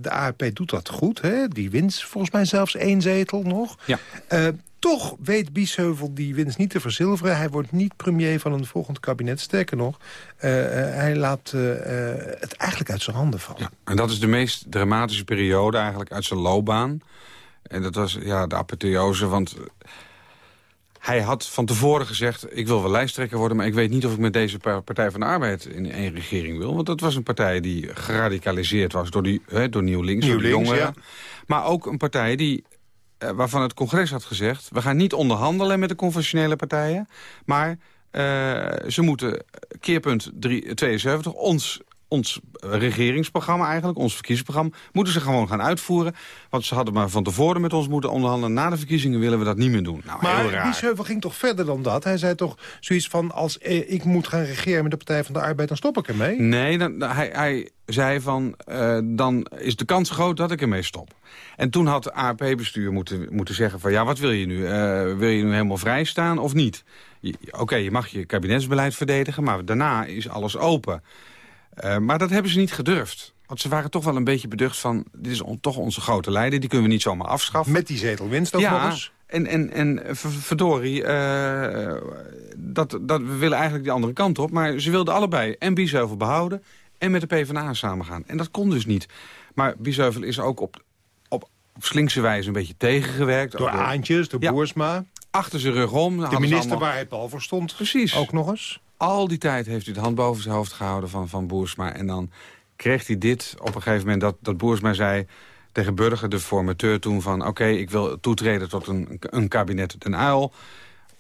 de ARP doet dat goed, hè? Die wint volgens mij zelfs één zetel nog. Ja. Eh, toch weet Biesheuvel die winst niet te verzilveren. Hij wordt niet premier van een volgend kabinet. Sterker nog, eh, eh, hij laat eh, het eigenlijk uit zijn handen vallen. Ja, en dat is de meest dramatische periode eigenlijk uit zijn loopbaan. En dat was ja, de apotheose, want hij had van tevoren gezegd... ik wil wel lijsttrekker worden, maar ik weet niet of ik met deze pa- Partij van de Arbeid in één regering wil. Want dat was een partij die geradicaliseerd was door, die, hè, door Nieuw Links, door de Nieuw-links, jongeren. Maar ook een partij die, waarvan het congres had gezegd... we gaan niet onderhandelen met de conventionele partijen... maar eh, ze moeten, keerpunt drie- 72, ons ons regeringsprogramma eigenlijk, ons verkiezingsprogramma... moeten ze gewoon gaan uitvoeren. Want ze hadden maar van tevoren met ons moeten onderhandelen. Na de verkiezingen willen we dat niet meer doen. Nou, maar raar. Biesheuvel ging toch verder dan dat? Hij zei toch zoiets van, als eh, ik moet gaan regeren met de Partij van de Arbeid... dan stop ik ermee? Nee, dan, hij, hij zei van, uh, dan is de kans groot dat ik ermee stop. En toen had het ARP-bestuur moeten, moeten zeggen van... ja, wat wil je nu? Uh, wil je nu helemaal vrij staan of niet? Oké, okay, je mag je kabinetsbeleid verdedigen... maar daarna is alles open. Uh, maar dat hebben ze niet gedurfd. Want ze waren toch wel een beetje beducht van... dit is on, toch onze grote leider, die kunnen we niet zomaar afschaffen. Met die zetelwinst ook ja, nog eens? En, en, en verdorie, uh, dat, dat, we willen eigenlijk die andere kant op. Maar ze wilden allebei en Biesheuvel behouden... en met de PvdA samengaan. En dat kon dus niet. Maar Biesheuvel is ook op, op, op slinkse wijze een beetje tegengewerkt. Door Aantjes, door ja, Boersma. Achter zijn rug om. De minister allemaal... waar hij Paul voor stond. Precies. Ook nog eens. Al die tijd heeft hij de hand boven zijn hoofd gehouden van, van Boersma. En dan kreeg hij dit op een gegeven moment dat, dat Boersma zei tegen Burger, de formateur toen van... oké, ik wil toetreden tot een, een kabinet den uil...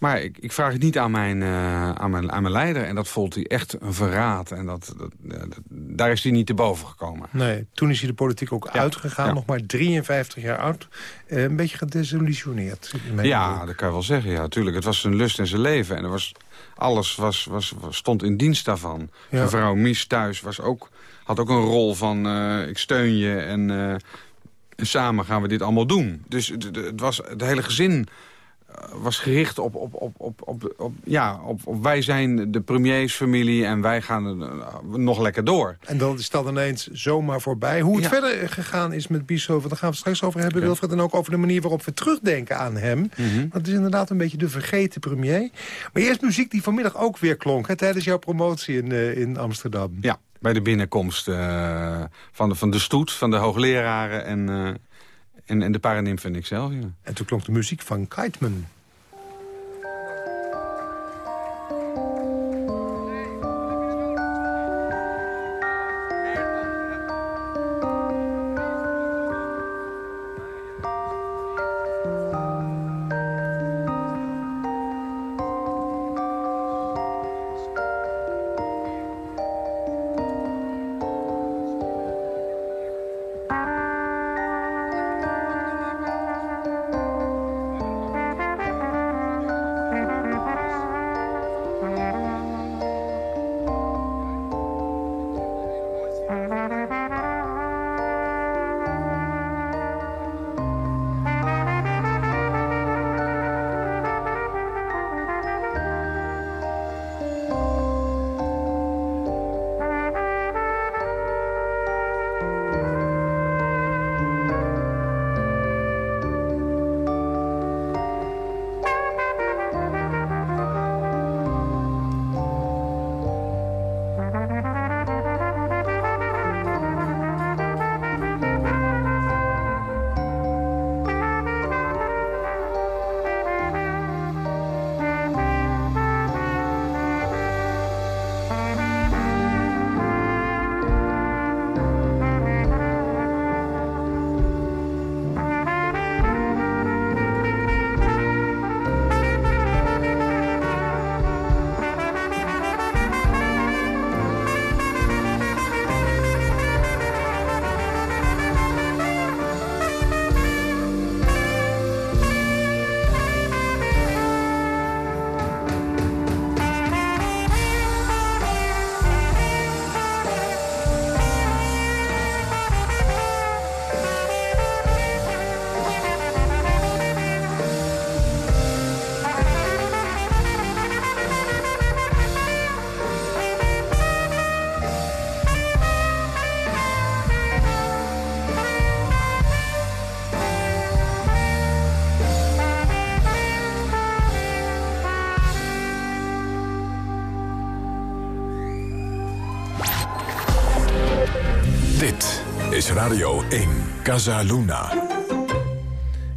Maar ik, ik, vraag het niet aan mijn, uh, aan, mijn, aan mijn leider. En dat vond hij echt een verraad. En dat, dat, dat, daar is hij niet te boven gekomen. Nee, toen is hij de politiek ook ja. uitgegaan. Ja. Nog maar 53 jaar oud. Uh, een beetje gedesillusioneerd. Ja, dat kan je wel zeggen. Ja, natuurlijk. Het was zijn lust en zijn leven. En er was, alles was, was, was, stond in dienst daarvan. Ja. Zijn vrouw Mies thuis was ook, had ook een rol van... Uh, ik steun je en, en samen gaan we dit allemaal doen. Dus het, het was het hele gezin was gericht op, op, op, op, op, op, ja, op, op wij zijn de premiersfamilie en wij gaan uh, nog lekker door. En dan is dat ineens zomaar voorbij. Hoe het ja. verder gegaan is met Bischoff, daar gaan we straks over hebben, okay. Wilfred. En ook over de manier waarop we terugdenken aan hem. Mm. -hmm. Dat is inderdaad een beetje de vergeten premier. Maar eerst muziek die vanmiddag ook weer klonk hè, tijdens jouw promotie in, uh, in Amsterdam. Ja, bij de binnenkomst uh, van, de, van de stoet, van de hoogleraren en... En, en de paranimf en ikzelf, ja. En toen klonk de muziek van Kiteman. 1, Casa Luna.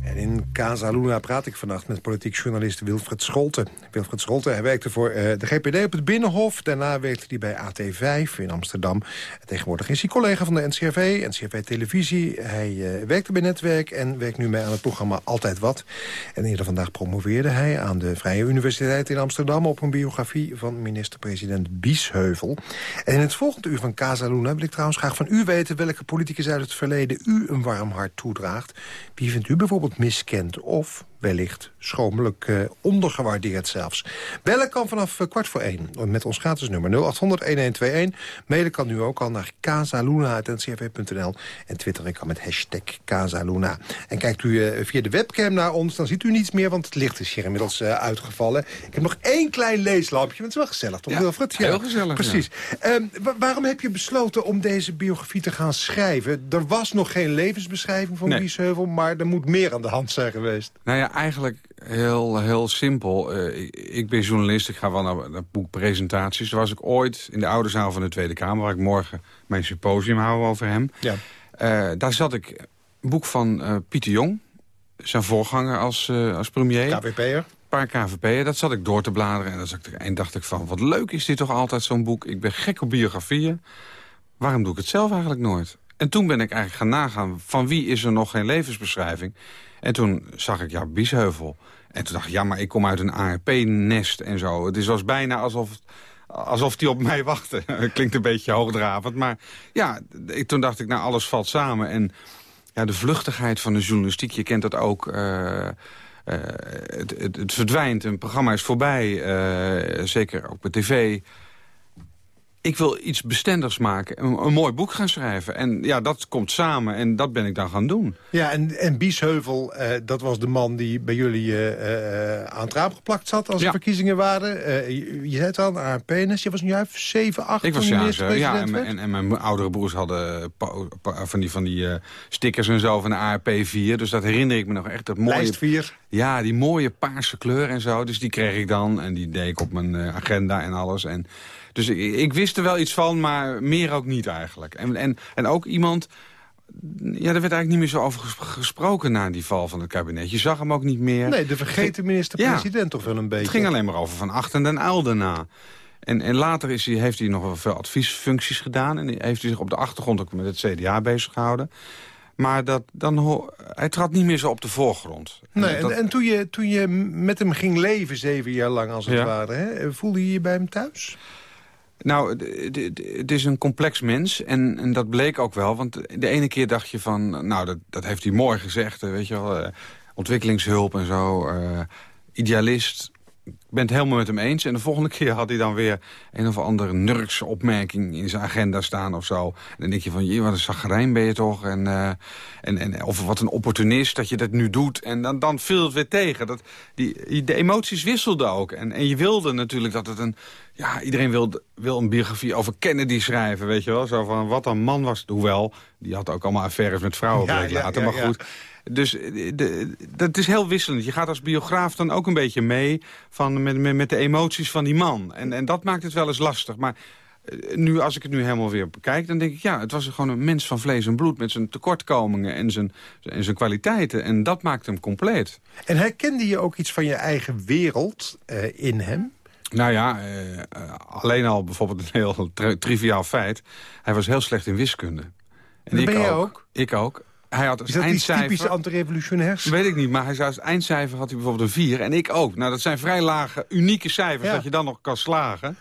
En in In Casa Luna praat ik vannacht met politiek journalist Wilfred Scholten. Wilfred Scholten, hij werkte voor uh, de GPD op het Binnenhof. Daarna werkte hij bij AT5 in Amsterdam. En tegenwoordig is hij collega van de NCRV, NCRV Televisie. Hij uh, werkte bij Netwerk en werkt nu mee aan het programma Altijd Wat. En eerder vandaag promoveerde hij aan de Vrije Universiteit in Amsterdam... op een biografie van minister-president Biesheuvel. En in het volgende uur van Casa Luna wil ik trouwens graag van u weten... welke politicus uit het verleden u een warm hart toedraagt. Wie vindt u bijvoorbeeld miskend of wellicht schromelijk uh, ondergewaardeerd zelfs. Bellen kan vanaf uh, kwart voor één met ons gratis nummer 0800-1121. Mailen kan nu ook al naar casaluna.ncrv.nl en twitteren kan met hashtag Casaluna. En kijkt u uh, via de webcam naar ons, dan ziet u niets meer, want het licht is hier inmiddels uitgevallen. Ik heb nog één klein leeslampje, want het is wel gezellig, toch ja, Wilfred? Ja, heel gezellig. Precies. Ja. Um, waarom heb je besloten om deze biografie te gaan schrijven? Er was nog geen levensbeschrijving van nee. Biesheuvel, maar er moet meer aan de hand zijn geweest. Nou ja, eigenlijk heel, heel simpel. Uh, ik, ik, ben journalist, ik ga wel naar, naar boekpresentaties. Toen was ik ooit in de oude zaal van de Tweede Kamer... waar ik morgen mijn symposium hou over hem. Ja. Uh, daar zat ik een boek van uh, Pieter Jong, zijn voorganger als, als premier. KVP'er. Een paar KVP'er, dat zat ik door te bladeren. En, dan zat ik, en dacht ik van, wat leuk is dit toch altijd zo'n boek. Ik ben gek op biografieën. Waarom doe ik het zelf eigenlijk nooit? En toen ben ik eigenlijk gaan nagaan... van wie is er nog geen levensbeschrijving... En toen zag ik, ja, Biesheuvel. En toen dacht ik, ja, maar ik kom uit een ARP-nest en zo. Het is was bijna alsof, alsof die op mij wachtte. *laughs* Klinkt een beetje hoogdravend. Maar ja, ik, toen dacht ik, nou, alles valt samen. En ja, de vluchtigheid van de journalistiek, je kent dat ook... Uh, uh, het, het, verdwijnt, een programma is voorbij. Uh, zeker ook bij tv ik wil iets bestendigs maken, een, een, mooi boek gaan schrijven. En ja, dat komt samen en dat ben ik dan gaan doen. Ja, en, en Biesheuvel, uh, dat was de man die bij jullie uh, uh, aan het raam geplakt zat als ja. er verkiezingen waren. je, je zei het al, ARP'nes, je was nu juist 7, 8 Ik was ja, ja en, en, en, mijn oudere broers hadden van die, van die stickers en zo van de ARP 4. Dus dat herinner ik me nog echt. Dat mooie, Lijst 4. Ja, die mooie paarse kleur en zo. Dus die kreeg ik dan en die deed ik op mijn agenda en alles. En dus ik, ik, wist er wel iets van, maar meer ook niet eigenlijk. En, en, en ook iemand... Ja, er werd eigenlijk niet meer zo over gesproken na die val van het kabinet. Je zag hem ook niet meer. Nee, de vergeten minister-president ja, toch wel een beetje. Het ging alleen maar over Van Achten en Uil daarna. En, en later is hij, heeft hij nog wel veel adviesfuncties gedaan. En heeft hij zich op de achtergrond ook met het CDA bezig gehouden. Maar dat, dan, hij trad niet meer zo op de voorgrond. Nee, en, dat... en, toen, je, toen je met hem ging leven, zeven jaar lang als het ja. ware... Hè, voelde je je bij hem thuis? Nou, het is een complex mens en, en, dat bleek ook wel. Want de ene keer dacht je van, nou, dat, dat heeft hij mooi gezegd. Weet je wel, uh, ontwikkelingshulp en zo. Uh, idealist, ben het helemaal met hem eens. En de volgende keer had hij dan weer een of andere nurkse opmerking in zijn agenda staan of zo. En dan denk je van, je wat een zagrijn ben je toch? En, uh, en, en, of wat een opportunist dat je dat nu doet. En dan, dan viel het weer tegen. Dat, die, de emoties wisselden ook. En, en je wilde natuurlijk dat het een... Ja, iedereen wil, wil een biografie over Kennedy schrijven, weet je wel. Zo van, wat een man was. Hoewel, die had ook allemaal affaires met vrouwen ja, ja, later. Ja, maar goed... Dus de, dat is heel wisselend. Je gaat als biograaf dan ook een beetje mee van, met, met, met de emoties van die man. En, en dat maakt het wel eens lastig. Maar nu, als ik het nu helemaal weer bekijk, dan denk ik... ja, het was gewoon een mens van vlees en bloed... met zijn tekortkomingen en zijn, en zijn kwaliteiten. En dat maakt hem compleet. En herkende je ook iets van je eigen wereld uh, in hem? Nou ja, uh, alleen al bijvoorbeeld een heel tri triviaal feit. Hij was heel slecht in wiskunde. En ik ben ook, ook? Ik ook hij had als is dat eindcijfer... typische antirevolutionairs? Weet ik niet, maar hij zei als eindcijfer had hij bijvoorbeeld een 4 en ik ook. Nou, dat zijn vrij lage, unieke cijfers ja. dat je dan nog kan slagen.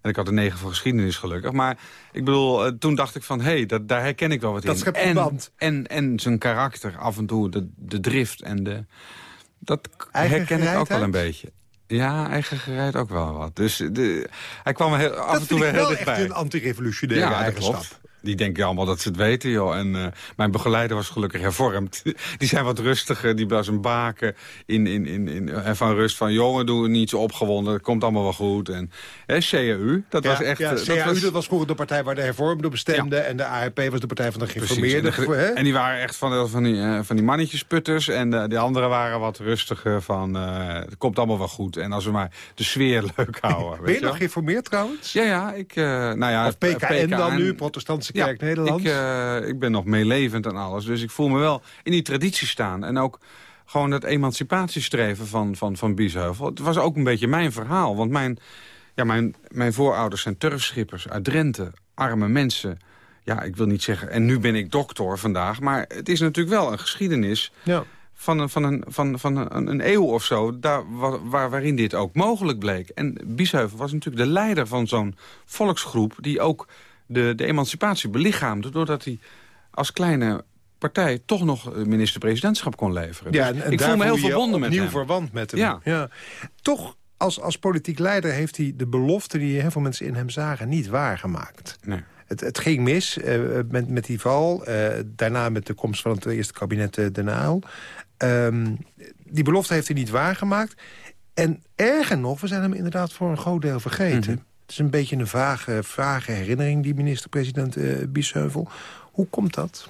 En ik had een 9 voor geschiedenis gelukkig. Maar ik bedoel, uh, toen dacht ik van, hé, hey, daar herken ik wel wat dat in. Dat en, band. En, en zijn karakter af en toe, de, de drift en de... Dat eigen herken gereidheid? ik ook wel een beetje. Ja, eigen gereid ook wel wat. Dus de, hij kwam heel, af en toe weer heel dichtbij. Dat is echt een antirevolutionaire ja, eigenschap. Die denken allemaal dat ze het weten, joh. En uh, mijn begeleider was gelukkig hervormd. *laughs* die zijn wat rustiger, die was een baken in, in, in, in, en van rust. Van jongen, doe niet zo opgewonden, het komt allemaal wel goed. En hè, CAU, dat ja, was echt... Ja, dat CAU, was... dat was vroeger de partij waar de hervormden bestemden. Ja. En de ARP was de partij van de geïnformeerden. En, en, die waren echt van, van, die, uh, van die mannetjesputters. En de, de anderen waren wat rustiger van... Uh, het komt allemaal wel goed. En als we maar de sfeer *laughs* leuk houden. ben je, je nog geïnformeerd trouwens? Ja, ja. Ik, nou ja of PKN, PKN dan nu, protestantse Kerk ja, Nederland? Ik, uh, ik ben nog meelevend en alles. Dus ik voel me wel in die traditie staan. En ook gewoon het emancipatiestreven van, van, van Biesheuvel. Het was ook een beetje mijn verhaal. Want mijn, ja, mijn, mijn voorouders zijn turfschippers uit Drenthe. Arme mensen. Ja, ik wil niet zeggen... En nu ben ik dokter vandaag. Maar het is natuurlijk wel een geschiedenis... Ja van een, van een, van, van een, een eeuw of zo, daar, waar, waarin dit ook mogelijk bleek. En Biesheuvel was natuurlijk de leider van zo'n volksgroep... die ook de, de emancipatie belichaamde... doordat hij als kleine partij toch nog minister-presidentschap kon leveren. Ja, dus en, ik voel me heel verbonden met hem. verwant met hem. Ja. ja. Toch, als, als politiek leider heeft hij de belofte... die heel veel mensen in hem zagen, niet waargemaakt. Nee. Het, het ging mis uh, met, met die val. Uh, daarna met de komst van het eerste kabinet uh, Den Uyl. Um, die belofte heeft hij niet waargemaakt. En erger nog, we zijn hem inderdaad voor een groot deel vergeten. Mhm. Het is een beetje een vage, vage herinnering, die minister-president uh, Biesheuvel. Hoe komt dat?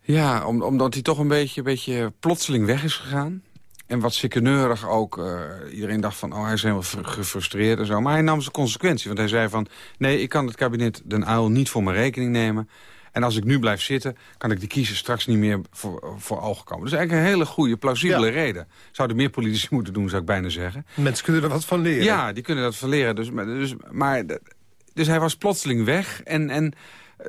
Ja, omdat hij toch een beetje, beetje plotseling weg is gegaan. En wat sikkeneurig ook. Uh, iedereen dacht van, oh, hij is helemaal gefrustreerd en zo. Maar hij nam zijn consequentie. Want hij zei van, nee, ik kan het kabinet Den Uyl niet voor mijn rekening nemen. En als ik nu blijf zitten, kan ik de kiezer straks niet meer voor, voor ogen komen. Dus eigenlijk een hele goede, plausibele reden. Zouden meer politici moeten doen, zou ik bijna zeggen. Mensen kunnen er wat van leren. Ja, die kunnen dat van leren. Dus, dus, maar, dus hij was plotseling weg. En, en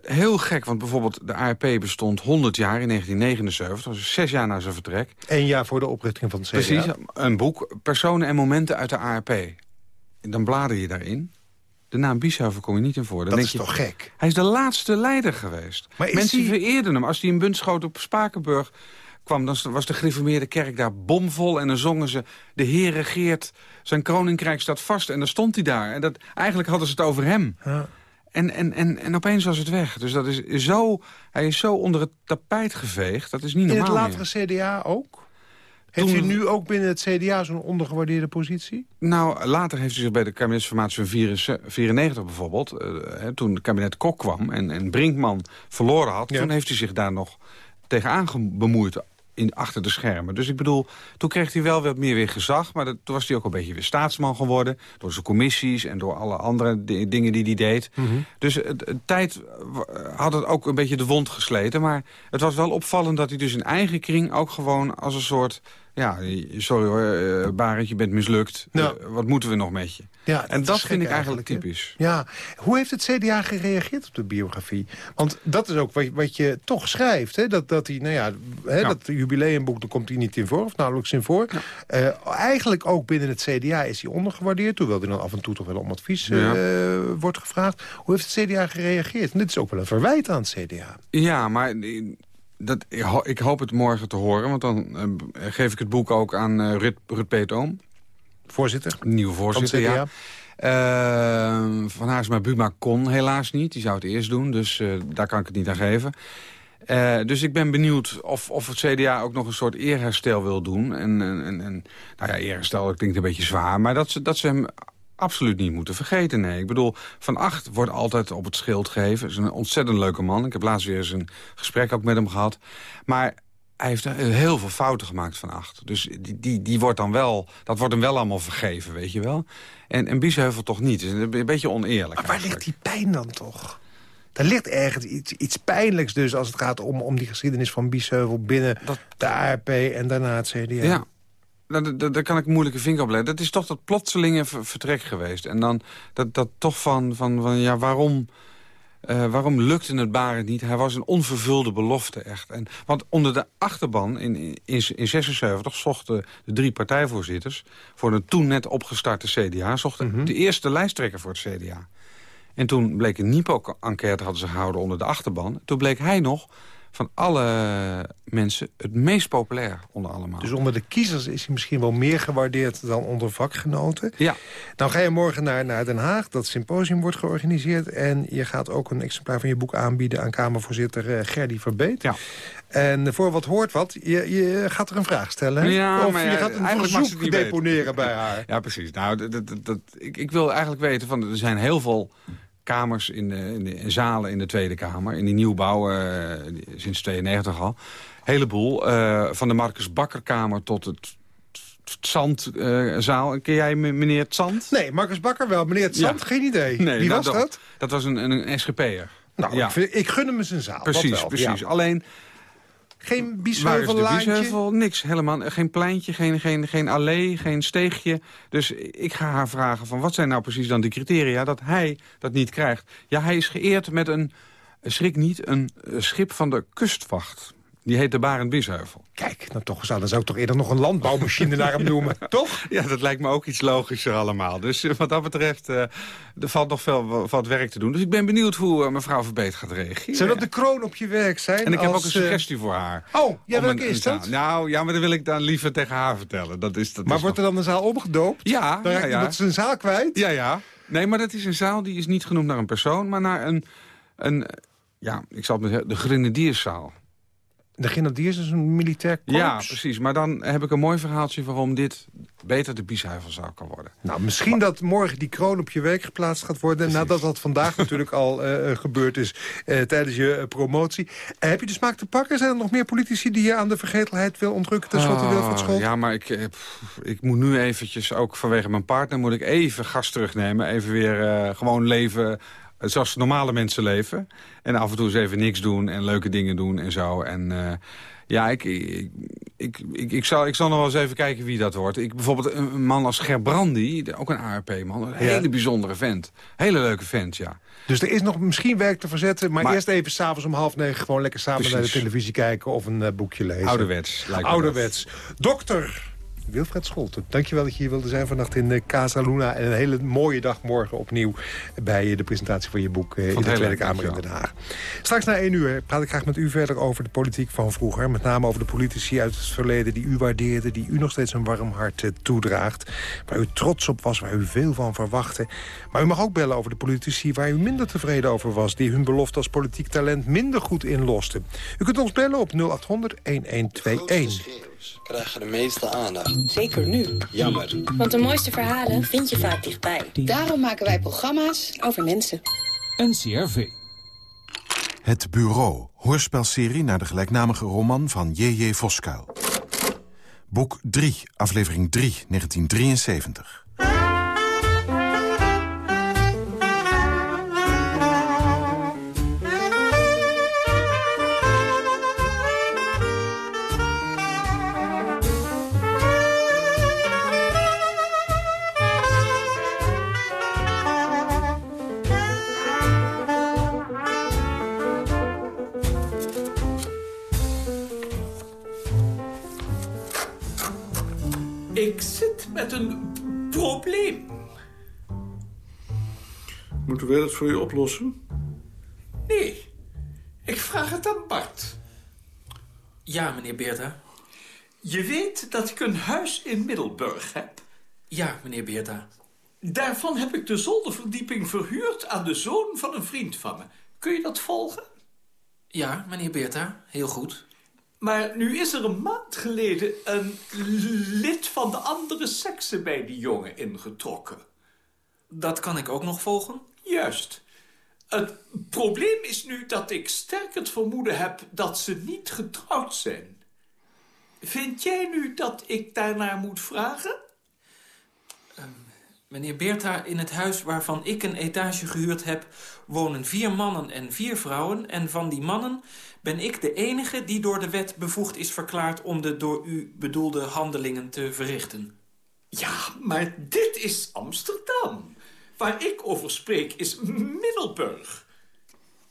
heel gek, want bijvoorbeeld de ARP bestond 100 jaar in 1979. Dat was zes jaar na zijn vertrek. Eén jaar voor de oprichting van het CDA. Precies, een boek, personen en momenten uit de ARP. Dan blader je daarin. De naam Biesheuvel kom je niet in voor. Dan dat is toch gek? Hij is de laatste leider geweest. Mensen vereerden hem. Als hij in Bunschoten op Spakenburg kwam... dan was de gereformeerde kerk daar bomvol. En dan zongen ze... De Heer regeert, zijn koninkrijk staat vast. En dan stond hij daar. En dat, eigenlijk hadden ze het over hem. Ja. En, en, en, en opeens was het weg. Dus dat is zo, hij is zo onder het tapijt geveegd. Dat is niet normaal In het latere CDA ook? Heeft u nu ook binnen het CDA zo'n ondergewaardeerde positie? Nou, later heeft hij zich bij de kabinetsformatie van 94 bijvoorbeeld... Uh, toen het kabinet Kok kwam en, en Brinkman verloren had... toen heeft hij zich daar nog tegenaan bemoeid in, achter de schermen. Dus ik bedoel, toen kreeg hij wel wat meer weer gezag... maar dat, toen was hij ook een beetje weer staatsman geworden... door zijn commissies en door alle andere dingen die hij deed. Mhm. Dus de tijd had het ook een beetje de wond gesleten... maar het was wel opvallend dat hij dus in eigen kring ook gewoon als een soort ja, sorry hoor, uh, Barend, je bent mislukt. Eh, wat moeten we nog met je? Ja, en dat vind ik eigenlijk, typisch. Ja. Hoe heeft het CDA gereageerd op de biografie? Want dat is ook wat, wat je toch schrijft. Hè? Dat, dat, hij, nou ja, hè, dat jubileumboek, daar komt hij niet in voor. Of nauwelijks in voor. Uh, eigenlijk ook binnen het CDA is hij ondergewaardeerd. Hoewel hij dan af en toe toch wel om advies wordt gevraagd. Hoe heeft het CDA gereageerd? En dit is ook wel een verwijt aan het CDA. Ja, maar dat, ik hoop het morgen te horen, want dan uh, geef ik het boek ook aan uh, Rut, Rut Peetoom. Voorzitter? Nieuwe voorzitter, ja. Uh, van Haarsma Buma kon helaas niet. Die zou het eerst doen, dus daar kan ik het niet aan geven. dus ik ben benieuwd of, of het CDA ook nog een soort eerherstel wil doen. En, en, en nou ja, eerherstel dat klinkt een beetje zwaar. Maar dat ze, dat ze hem absoluut niet moeten vergeten, nee. Ik bedoel, Van Acht wordt altijd op het schild gegeven. is een ontzettend leuke man. Ik heb laatst weer eens een gesprek ook met hem gehad. Maar hij heeft heel veel fouten gemaakt van Acht. Dus die, die, die wordt dan wel, dat wordt hem wel allemaal vergeven, weet je wel. En, en Biesheuvel toch niet. is een beetje oneerlijk. Maar waar ligt die pijn dan toch? Er ligt ergens iets, iets pijnlijks dus als het gaat om, om die geschiedenis van Biesheuvel... binnen de ARP en daarna het CDA. Ja, nou, daar kan ik moeilijke vinger op leggen. Dat is toch dat plotselinge vertrek geweest. En dan dat, dat toch van, van, van ja, waarom... Uh, waarom lukte het Barend niet? Hij was een onvervulde belofte, echt. En, want onder de achterban in, in, in 76 zochten de drie partijvoorzitters... voor een toen net opgestarte CDA... zochten mhm. de eerste lijsttrekker voor het CDA. En toen bleek een NIPO-enquête hadden ze gehouden onder de achterban. Toen bleek hij nog van alle mensen het meest populair onder allemaal. Dus onder de kiezers is hij misschien wel meer gewaardeerd dan onder vakgenoten. Ja. Nou ga je morgen naar, naar Den Haag. Dat symposium wordt georganiseerd. En je gaat ook een exemplaar van je boek aanbieden aan Kamervoorzitter uh, Gerdy Verbeet. Ja. En voor wat hoort wat, je, je gaat er een vraag stellen. Ja, of je gaat een verzoek deponeren bij haar. Ja, precies. Nou, dat, dat, dat, ik, ik wil eigenlijk weten, van, er zijn heel veel kamers in de, in de zalen in de Tweede Kamer. In die nieuwbouw, uh, sinds 92 al. Heleboel. Uh, van de Marcus Bakkerkamer tot het Zandzaal. Uh, Ken jij meneer het Zand? Nee, Marcus Bakker wel. Meneer het Zand, geen idee. Nee, Wie nou, was dat? Dat was een, een, SGP'er. Nou, ja. ik, ik, gun hem eens een zaal. Precies, precies. Alleen, Geen Biesheuvellaantje? Biesheuvel? Niks, helemaal. Geen pleintje, geen, geen, geen allee, geen steegje. Dus ik ga haar vragen van wat zijn nou precies dan de criteria... dat hij dat niet krijgt. Ja, hij is geëerd met een, schrik niet, een eh, schip van de kustwacht. Die heet de Barend Biesheuvel. Kijk, nou toch, zou, dan zou ik toch eerder nog een landbouwmachine naar hem noemen, *laughs* toch? Ja, dat lijkt me ook iets logischer allemaal. Dus eh, wat dat betreft, eh, er valt nog veel wat werk te doen. Dus ik ben benieuwd hoe eh, mevrouw Verbeet gaat reageren. Zou dat de kroon op je werk zijn? En ik heb ook een suggestie voor haar. Oh, ja, welke een- is dat? Nou, ja, maar dat wil ik dan liever tegen haar vertellen. Dat is, dat Maar is wordt er dan een zaal omgedoopt? Ja, Dan ja, raakt ja. iemand zijn zaal kwijt? Ja, ja. Nee, maar dat is een zaal die is niet genoemd naar een persoon... maar naar een, een ja, ik zal het zeggen, de grenadierszaal. De grenadiers is een militair korps? Ja, precies. Maar dan heb ik een mooi verhaaltje waarom dit beter de biesheuvelzaal kan worden. Nou, misschien dat morgen die kroon op je werk geplaatst gaat worden... nadat dat vandaag natuurlijk al eh, eh, gebeurd is eh, tijdens je promotie. Heb je de smaak te pakken? Zijn er nog meer politici die je aan de vergetelheid wil ontrukken... ten slotte wil van Ah, Scholt? Ja, maar ik, pff, ik moet nu eventjes, ook vanwege mijn partner... moet ik even gas terugnemen. Even weer gewoon leven zoals normale mensen leven. En af en toe eens even niks doen en leuke dingen doen en zo. En eh, ja, ik, ik, ik, ik, ik, zal, ik zal nog wel eens even kijken wie dat wordt. Ik, bijvoorbeeld een, man als Gerbrandi, ook een ARP-man. Een hele bijzondere vent. Hele leuke vent, ja. Dus er is nog misschien werk te verzetten... maar, Maar- eerst even s'avonds om half negen gewoon lekker samen naar de televisie kijken... of een eh, boekje lezen. Ouderwets. lijkt. Ouderwets. Dokter Wilfred Scholten, dankjewel dat je hier wilde zijn vannacht in eh, Casa Luna. En een hele mooie dag morgen opnieuw bij eh, de presentatie van je boek eh, in de Tweede Kamer in Den. Haag. Straks na één uur praat ik graag met u verder over de politiek van vroeger. Met name over de politici uit het verleden die u waardeerde... die u nog steeds een warm hart toedraagt. Waar u trots op was, waar u veel van verwachtte. Maar u mag ook bellen over de politici waar u minder tevreden over was... die hun belofte als politiek talent minder goed inlosten. U kunt ons bellen op 0800 1121. Krijgen de meeste aandacht. Zeker nu. Jammer. Want de mooiste verhalen vind je vaak dichtbij. Daarom maken wij programma's over mensen. NCRV. Het Bureau, hoorspelserie naar de gelijknamige roman van J.J. Voskuil. Boek 3, aflevering 3, 1973. Met een probleem. Moeten wij dat voor je oplossen? Nee, ik vraag het aan Bart. Ja, meneer Beerta. Je weet dat ik een huis in Middelburg heb. Ja, meneer Beerta. Daarvan heb ik de zolderverdieping verhuurd aan de zoon van een vriend van me. Kun je dat volgen? Ja, meneer Beerta. Heel goed. Maar nu is er een maand geleden een lid van de andere sekse bij die jongen ingetrokken. Dat kan ik ook nog volgen. Juist. Het probleem is nu dat ik sterk het vermoeden heb dat ze niet getrouwd zijn. Vind jij nu dat ik daarnaar moet vragen? Meneer Beerta, in het huis waarvan ik een etage gehuurd heb... wonen vier mannen en vier vrouwen. En van die mannen ben ik de enige die door de wet bevoegd is verklaard... om de door u bedoelde handelingen te verrichten. Ja, maar dit is Amsterdam. Waar ik over spreek is Middelburg.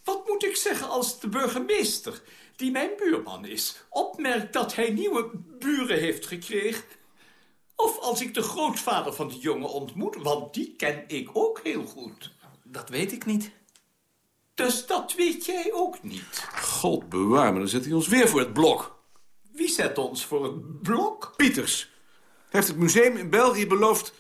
Wat moet ik zeggen als de burgemeester, die mijn buurman is... opmerkt dat hij nieuwe buren heeft gekregen? Of als ik de grootvader van die jongen ontmoet, want die ken ik ook heel goed. Dat weet ik niet. Dus dat weet jij ook niet. God bewaar me, dan zet hij ons weer voor het blok. Wie zet ons voor het blok? Pieters. Heeft het museum in België beloofd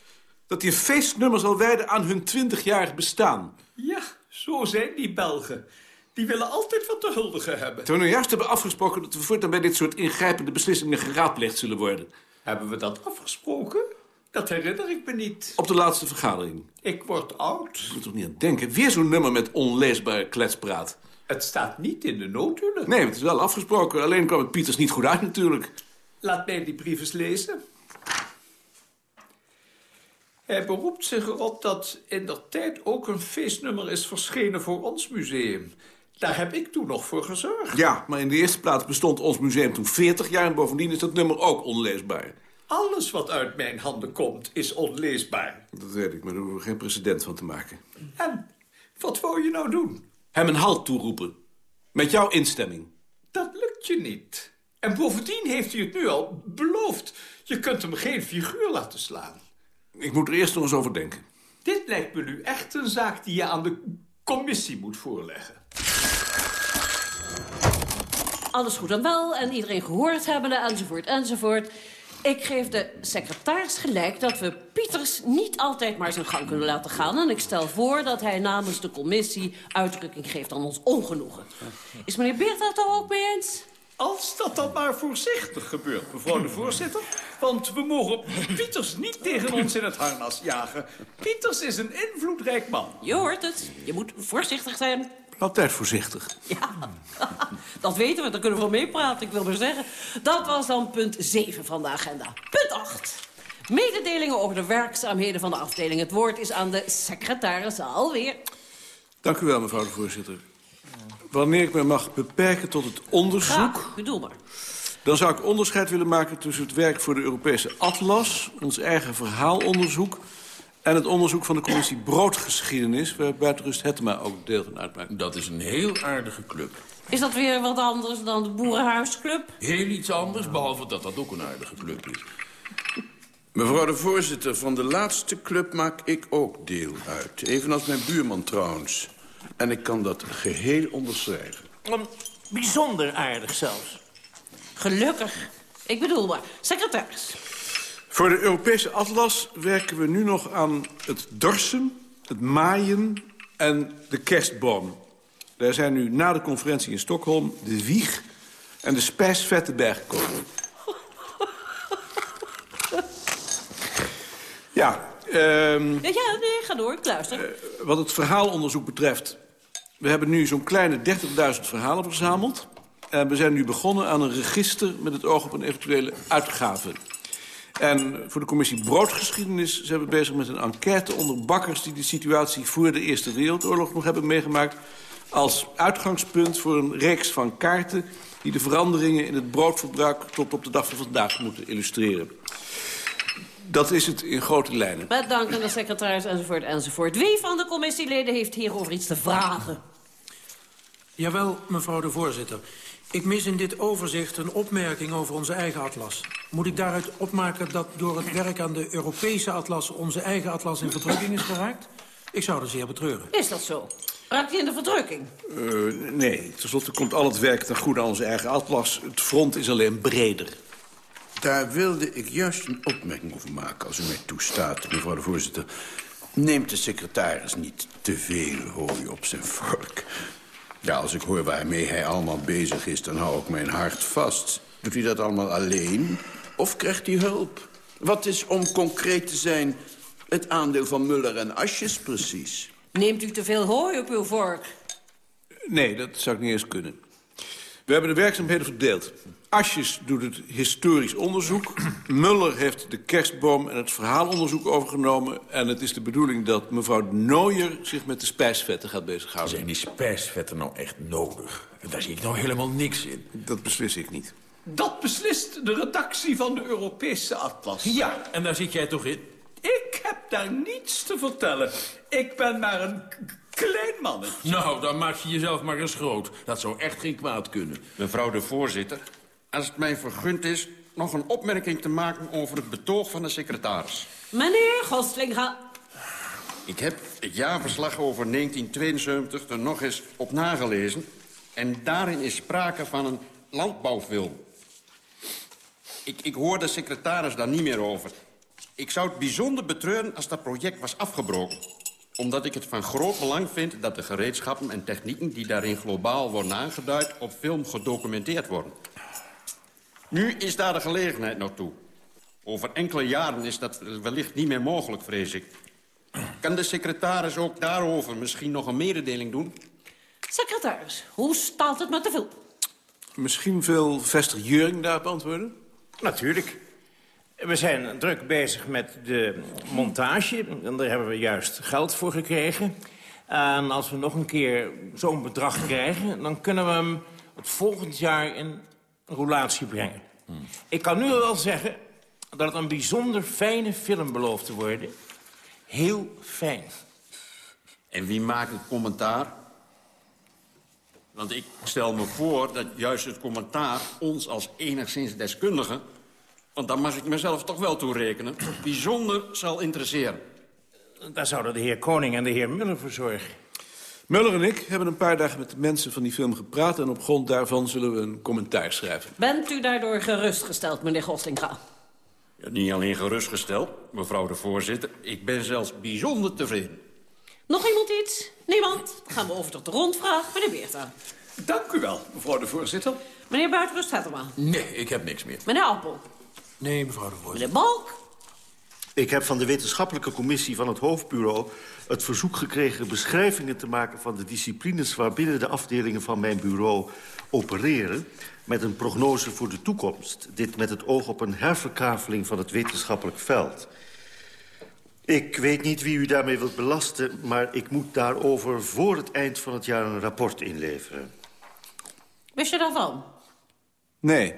dat hij een feestnummer zal wijden aan hun 20-jarig bestaan. Ja, zo zijn die Belgen. Die willen altijd wat te huldigen hebben. Terwijl we nu juist hebben afgesproken dat we voortaan bij dit soort ingrijpende beslissingen geraadpleegd zullen worden. Hebben we dat afgesproken? Dat herinner ik me niet. Op de laatste vergadering. Ik word oud. Ik moet toch niet aan denken. Weer zo'n nummer met onleesbare kletspraat. Het staat niet in de noodhulen. Nee, het is wel afgesproken. Alleen kwam het Pieters niet goed uit natuurlijk. Laat mij die brief eens lezen. Hij beroept zich erop dat in der tijd ook een feestnummer is verschenen voor ons museum. Daar heb ik toen nog voor gezorgd. Ja, maar in de eerste plaats bestond ons museum toen 40 jaar... en bovendien is dat nummer ook onleesbaar. Alles wat uit mijn handen komt is onleesbaar. Dat weet ik, maar daar hoeven we geen precedent van te maken. En wat wou je nou doen? Hem een halt toeroepen. Met jouw instemming. Dat lukt je niet. En bovendien heeft hij het nu al beloofd. Je kunt hem geen figuur laten slaan. Ik moet er eerst nog eens over denken. Dit lijkt me nu echt een zaak die je aan de commissie moet voorleggen. Alles goed en wel en iedereen gehoord hebbende enzovoort enzovoort. Ik geef de secretaris gelijk dat we Pieters niet altijd maar zijn gang kunnen laten gaan. En ik stel voor dat hij namens de commissie uitdrukking geeft aan ons ongenoegen. Is meneer Beert dat er ook mee eens? Als dat dan maar voorzichtig gebeurt, mevrouw de voorzitter. Want we mogen Pieters niet tegen ons in het harnas jagen. Pieters is een invloedrijk man. Je hoort het. Je moet voorzichtig zijn. Altijd voorzichtig. Ja, *laughs* dat weten we. Daar kunnen we wel meepraten. Ik wil maar zeggen. Dat was dan punt 7 van de agenda. Punt 8. Mededelingen over de werkzaamheden van de afdeling. Het woord is aan de secretaris alweer. Dank u wel, mevrouw de voorzitter. Wanneer ik me mag beperken tot het onderzoek... Graag, bedoel maar. Dan zou ik onderscheid willen maken tussen het werk voor de Europese Atlas... ons eigen verhaalonderzoek... en het onderzoek van de commissie Broodgeschiedenis... waar Buitenrust Hettema ook deel van uitmaakt. Dat is een heel aardige club. Is dat weer wat anders dan de Boerenhuisclub? Heel iets anders, behalve dat dat ook een aardige club is. Mevrouw de voorzitter, van de laatste club maak ik ook deel uit. Evenals mijn buurman trouwens. En ik kan dat geheel onderschrijven. Um, bijzonder aardig zelfs. Gelukkig. Ik bedoel maar, secretaris. Voor de Europese atlas werken we nu nog aan het dorsen, het maaien en de kerstboom. Daar zijn nu na de conferentie in Stockholm de wieg en de spijsvetten bijgekomen. *laughs* Ja, um, ja, ja, nee, ga door, ik luister. Uh, wat het verhaalonderzoek betreft... we hebben nu zo'n kleine 30.000 verhalen verzameld... en we zijn nu begonnen aan een register... met het oog op een eventuele uitgave. En voor de commissie Broodgeschiedenis zijn we bezig met een enquête onder bakkers... die de situatie voor de Eerste Wereldoorlog nog hebben meegemaakt... als uitgangspunt voor een reeks van kaarten... die de veranderingen in het broodverbruik tot op de dag van vandaag moeten illustreren. Dat is het in grote lijnen. Met dank aan de secretaris enzovoort enzovoort. Wie van de commissieleden heeft hierover iets te vragen? Jawel, mevrouw de voorzitter. Ik mis in dit overzicht een opmerking over onze eigen atlas. Moet ik daaruit opmaken dat door het werk aan de Europese atlas... onze eigen atlas in verdrukking is geraakt? Ik zou dat zeer betreuren. Is dat zo? Raakt hij in de verdrukking? Uh, nee, tenslotte komt al het werk ten goede aan onze eigen atlas. Het front is alleen breder. Daar wilde ik juist een opmerking over maken, als u mij toestaat, mevrouw de voorzitter. Neemt de secretaris niet te veel hooi op zijn vork? Ja, als ik hoor waarmee hij allemaal bezig is, dan hou ik mijn hart vast. Doet hij dat allemaal alleen? Of krijgt hij hulp? Wat is, om concreet te zijn, het aandeel van Muller en Asjes precies? Neemt u te veel hooi op uw vork? Nee, dat zou ik niet eens kunnen. We hebben de werkzaamheden verdeeld. Asjes doet het historisch onderzoek. Muller heeft de kerstboom en het verhaalonderzoek overgenomen. En het is de bedoeling dat mevrouw Nooier zich met de spijsvetten gaat bezighouden. Zijn die spijsvetten nou echt nodig? Daar zie ik nou helemaal niks in. Dat beslis ik niet. Dat beslist de redactie van de Europese Atlas. Ja, en daar zit jij toch in? Ik heb daar niets te vertellen. Ik ben maar een klein mannetje. Nou, dan maak je jezelf maar eens groot. Dat zou echt geen kwaad kunnen. Mevrouw de voorzitter, als het mij vergund is... nog een opmerking te maken over het betoog van de secretaris. Meneer Gostlinga. Ik heb het jaarverslag over 1972 er nog eens op nagelezen... en daarin is sprake van een landbouwfilm. Ik, ik hoor de secretaris daar niet meer over. Ik zou het bijzonder betreuren als dat project was afgebroken omdat ik het van groot belang vind dat de gereedschappen en technieken... die daarin globaal worden aangeduid, op film gedocumenteerd worden. Nu is daar de gelegenheid nog toe. Over enkele jaren is dat wellicht niet meer mogelijk, vrees ik. Kan de secretaris ook daarover misschien nog een mededeling doen? Secretaris, hoe staat het met de film? Misschien wil Vester Juring daar beantwoorden? Natuurlijk. We zijn druk bezig met de montage. En daar hebben we juist geld voor gekregen. En als we nog een keer zo'n bedrag krijgen... dan kunnen we hem het volgend jaar in roulatie brengen. Ik kan nu al wel zeggen dat het een bijzonder fijne film belooft te worden. Heel fijn. En wie maakt het commentaar? Want ik stel me voor dat juist het commentaar ons als enigszins deskundigen... want daar mag ik mezelf toch wel toe rekenen... bijzonder zal interesseren. Daar zouden de heer Koning en de heer Muller voor zorgen. Muller en ik hebben een paar dagen met de mensen van die film gepraat... en op grond daarvan zullen we een commentaar schrijven. Bent u daardoor gerustgesteld, meneer Goslinga? Ja, niet alleen gerustgesteld, mevrouw de voorzitter. Ik ben zelfs bijzonder tevreden. Nog iemand iets? Niemand? Dan gaan we over tot de rondvraag. Meneer Beerta. Dank u wel, mevrouw de voorzitter. Meneer Buitenrust Hettema. Nee, ik heb niks meer. Meneer Appel. Nee, mevrouw de voorzitter. Meneer Balk. Ik heb van de wetenschappelijke commissie van het hoofdbureau... het verzoek gekregen beschrijvingen te maken van de disciplines... waarbinnen de afdelingen van mijn bureau opereren... met een prognose voor de toekomst. Dit met het oog op een herverkaveling van het wetenschappelijk veld. Ik weet niet wie u daarmee wilt belasten... maar ik moet daarover voor het eind van het jaar een rapport inleveren. Wist je daarvan? Nee.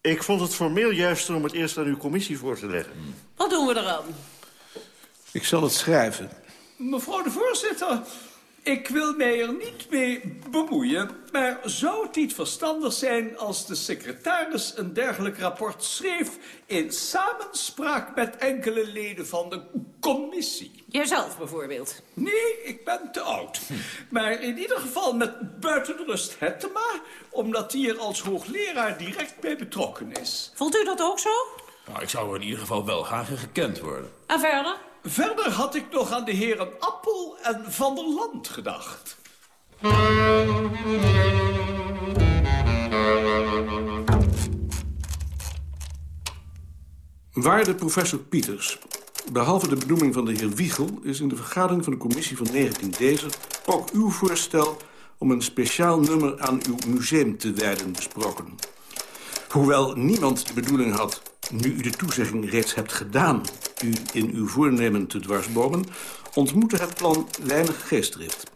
Ik vond het formeel juister om het eerst aan uw commissie voor te leggen. Wat doen we eraan? Ik zal het schrijven. Mevrouw de voorzitter, ik wil mij er niet mee bemoeien... maar zou het niet verstandig zijn als de secretaris een dergelijk rapport schreef... in samenspraak met enkele leden van de commissie? Jijzelf bijvoorbeeld? Nee, ik ben te oud. Maar in ieder geval met buitenrust Hettema... omdat hij er als hoogleraar direct bij betrokken is. Vond u dat ook zo? Nou, ik zou in ieder geval wel graag gekend worden. En verder? Verder had ik nog aan de heren Appel en Van der Land gedacht. Waarde professor Pieters. Behalve de benoeming van de heer Wiegel... is in de vergadering van de commissie van 19 deze... ook uw voorstel om een speciaal nummer aan uw museum te wijden besproken. Hoewel niemand de bedoeling had, nu u de toezegging reeds hebt gedaan... u in uw voornemen te dwarsbomen... ontmoette het plan weinig geestdrift.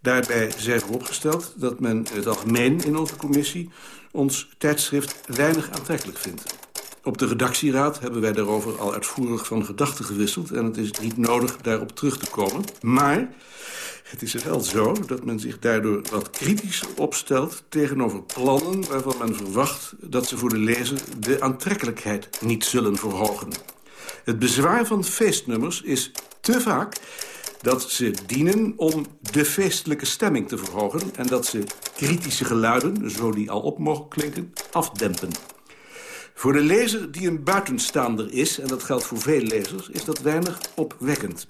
Daarbij zij vooropgesteld dat men het algemeen in onze commissie... ons tijdschrift weinig aantrekkelijk vindt. Op de redactieraad hebben wij daarover al uitvoerig van gedachten gewisseld... en het is niet nodig daarop terug te komen. Maar het is wel zo dat men zich daardoor wat kritischer opstelt... tegenover plannen waarvan men verwacht dat ze voor de lezer... de aantrekkelijkheid niet zullen verhogen. Het bezwaar van feestnummers is te vaak dat ze dienen om de feestelijke stemming te verhogen... en dat ze kritische geluiden, zo die al op mogen klinken, afdempen. Voor de lezer die een buitenstaander is, en dat geldt voor veel lezers... is dat weinig opwekkend.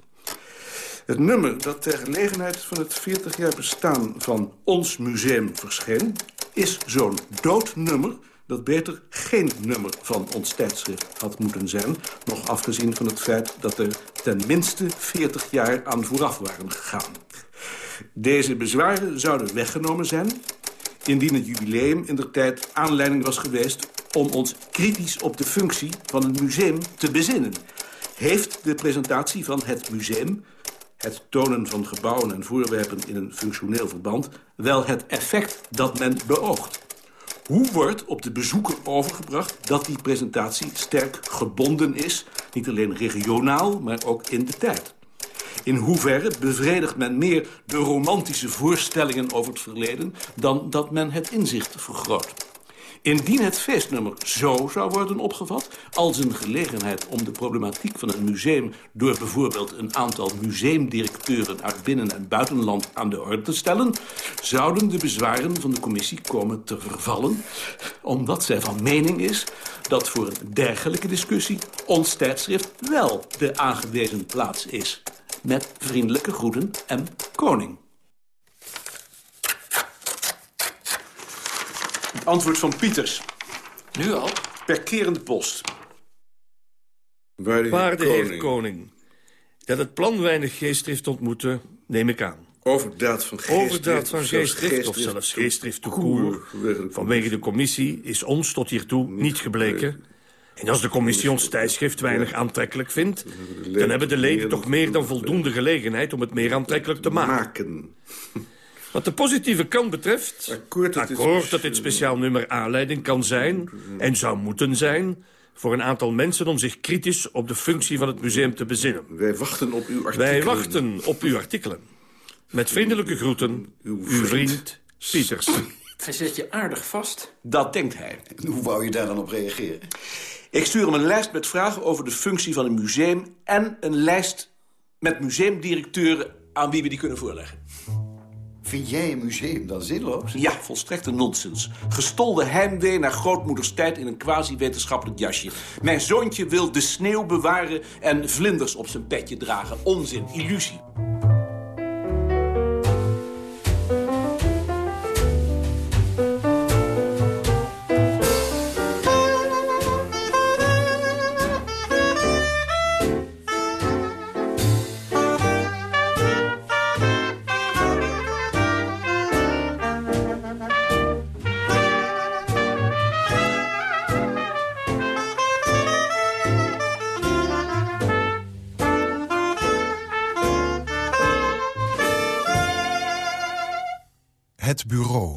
Het nummer dat ter gelegenheid van het 40 jaar bestaan van ons museum verscheen... is zo'n dood nummer dat beter geen nummer van ons tijdschrift had moeten zijn... nog afgezien van het feit dat er ten minste 40 jaar aan vooraf waren gegaan. Deze bezwaren zouden weggenomen zijn... indien het jubileum in der tijd aanleiding was geweest... om ons kritisch op de functie van het museum te bezinnen. Heeft de presentatie van het museum het tonen van gebouwen en voorwerpen in een functioneel verband... wel het effect dat men beoogt. Hoe wordt op de bezoeker overgebracht dat die presentatie sterk gebonden is... niet alleen regionaal, maar ook in de tijd? In hoeverre bevredigt men meer de romantische voorstellingen over het verleden... dan dat men het inzicht vergroot? Indien het feestnummer zo zou worden opgevat... als een gelegenheid om de problematiek van een museum... door bijvoorbeeld een aantal museumdirecteuren uit binnen- en buitenland aan de orde te stellen... zouden de bezwaren van de commissie komen te vervallen... omdat zij van mening is dat voor een dergelijke discussie... ons tijdschrift wel de aangewezen plaats is. Met vriendelijke groeten en koning. Het antwoord van Pieters. Nu al? Per kerende post. Waarde heer Koning. Dat het plan weinig geestdrift ontmoette, neem ik aan. Overdaad van geestdrift. Overdaad van of zelfs geestdrift, of zelfs geestdrift te koer. koer. Vanwege de commissie is ons tot hiertoe niet gebleken. En als de commissie ons tijdschrift weinig aantrekkelijk vindt... dan hebben de leden toch meer dan voldoende gelegenheid om het meer aantrekkelijk te maken. Wat de positieve kant betreft... Akkoord dat, dit speciaal nummer aanleiding kan zijn... en zou moeten zijn voor een aantal mensen om zich kritisch op de functie van het museum te bezinnen. Wij wachten op uw artikelen. Wij wachten op uw artikelen. Met vriendelijke groeten, uw vriend, Pieters. Hij zet je aardig vast. Dat denkt hij. Hoe wou je daar dan op reageren? Ik stuur hem een lijst met vragen over de functie van een museum... en een lijst met museumdirecteuren aan wie we die kunnen voorleggen. Vind jij een museum dan zinloos? Ja, volstrekte nonsens. Gestolde heimwee naar grootmoeders tijd in een quasi-wetenschappelijk jasje. Mijn zoontje wil de sneeuw bewaren en vlinders op zijn petje dragen. Onzin, illusie.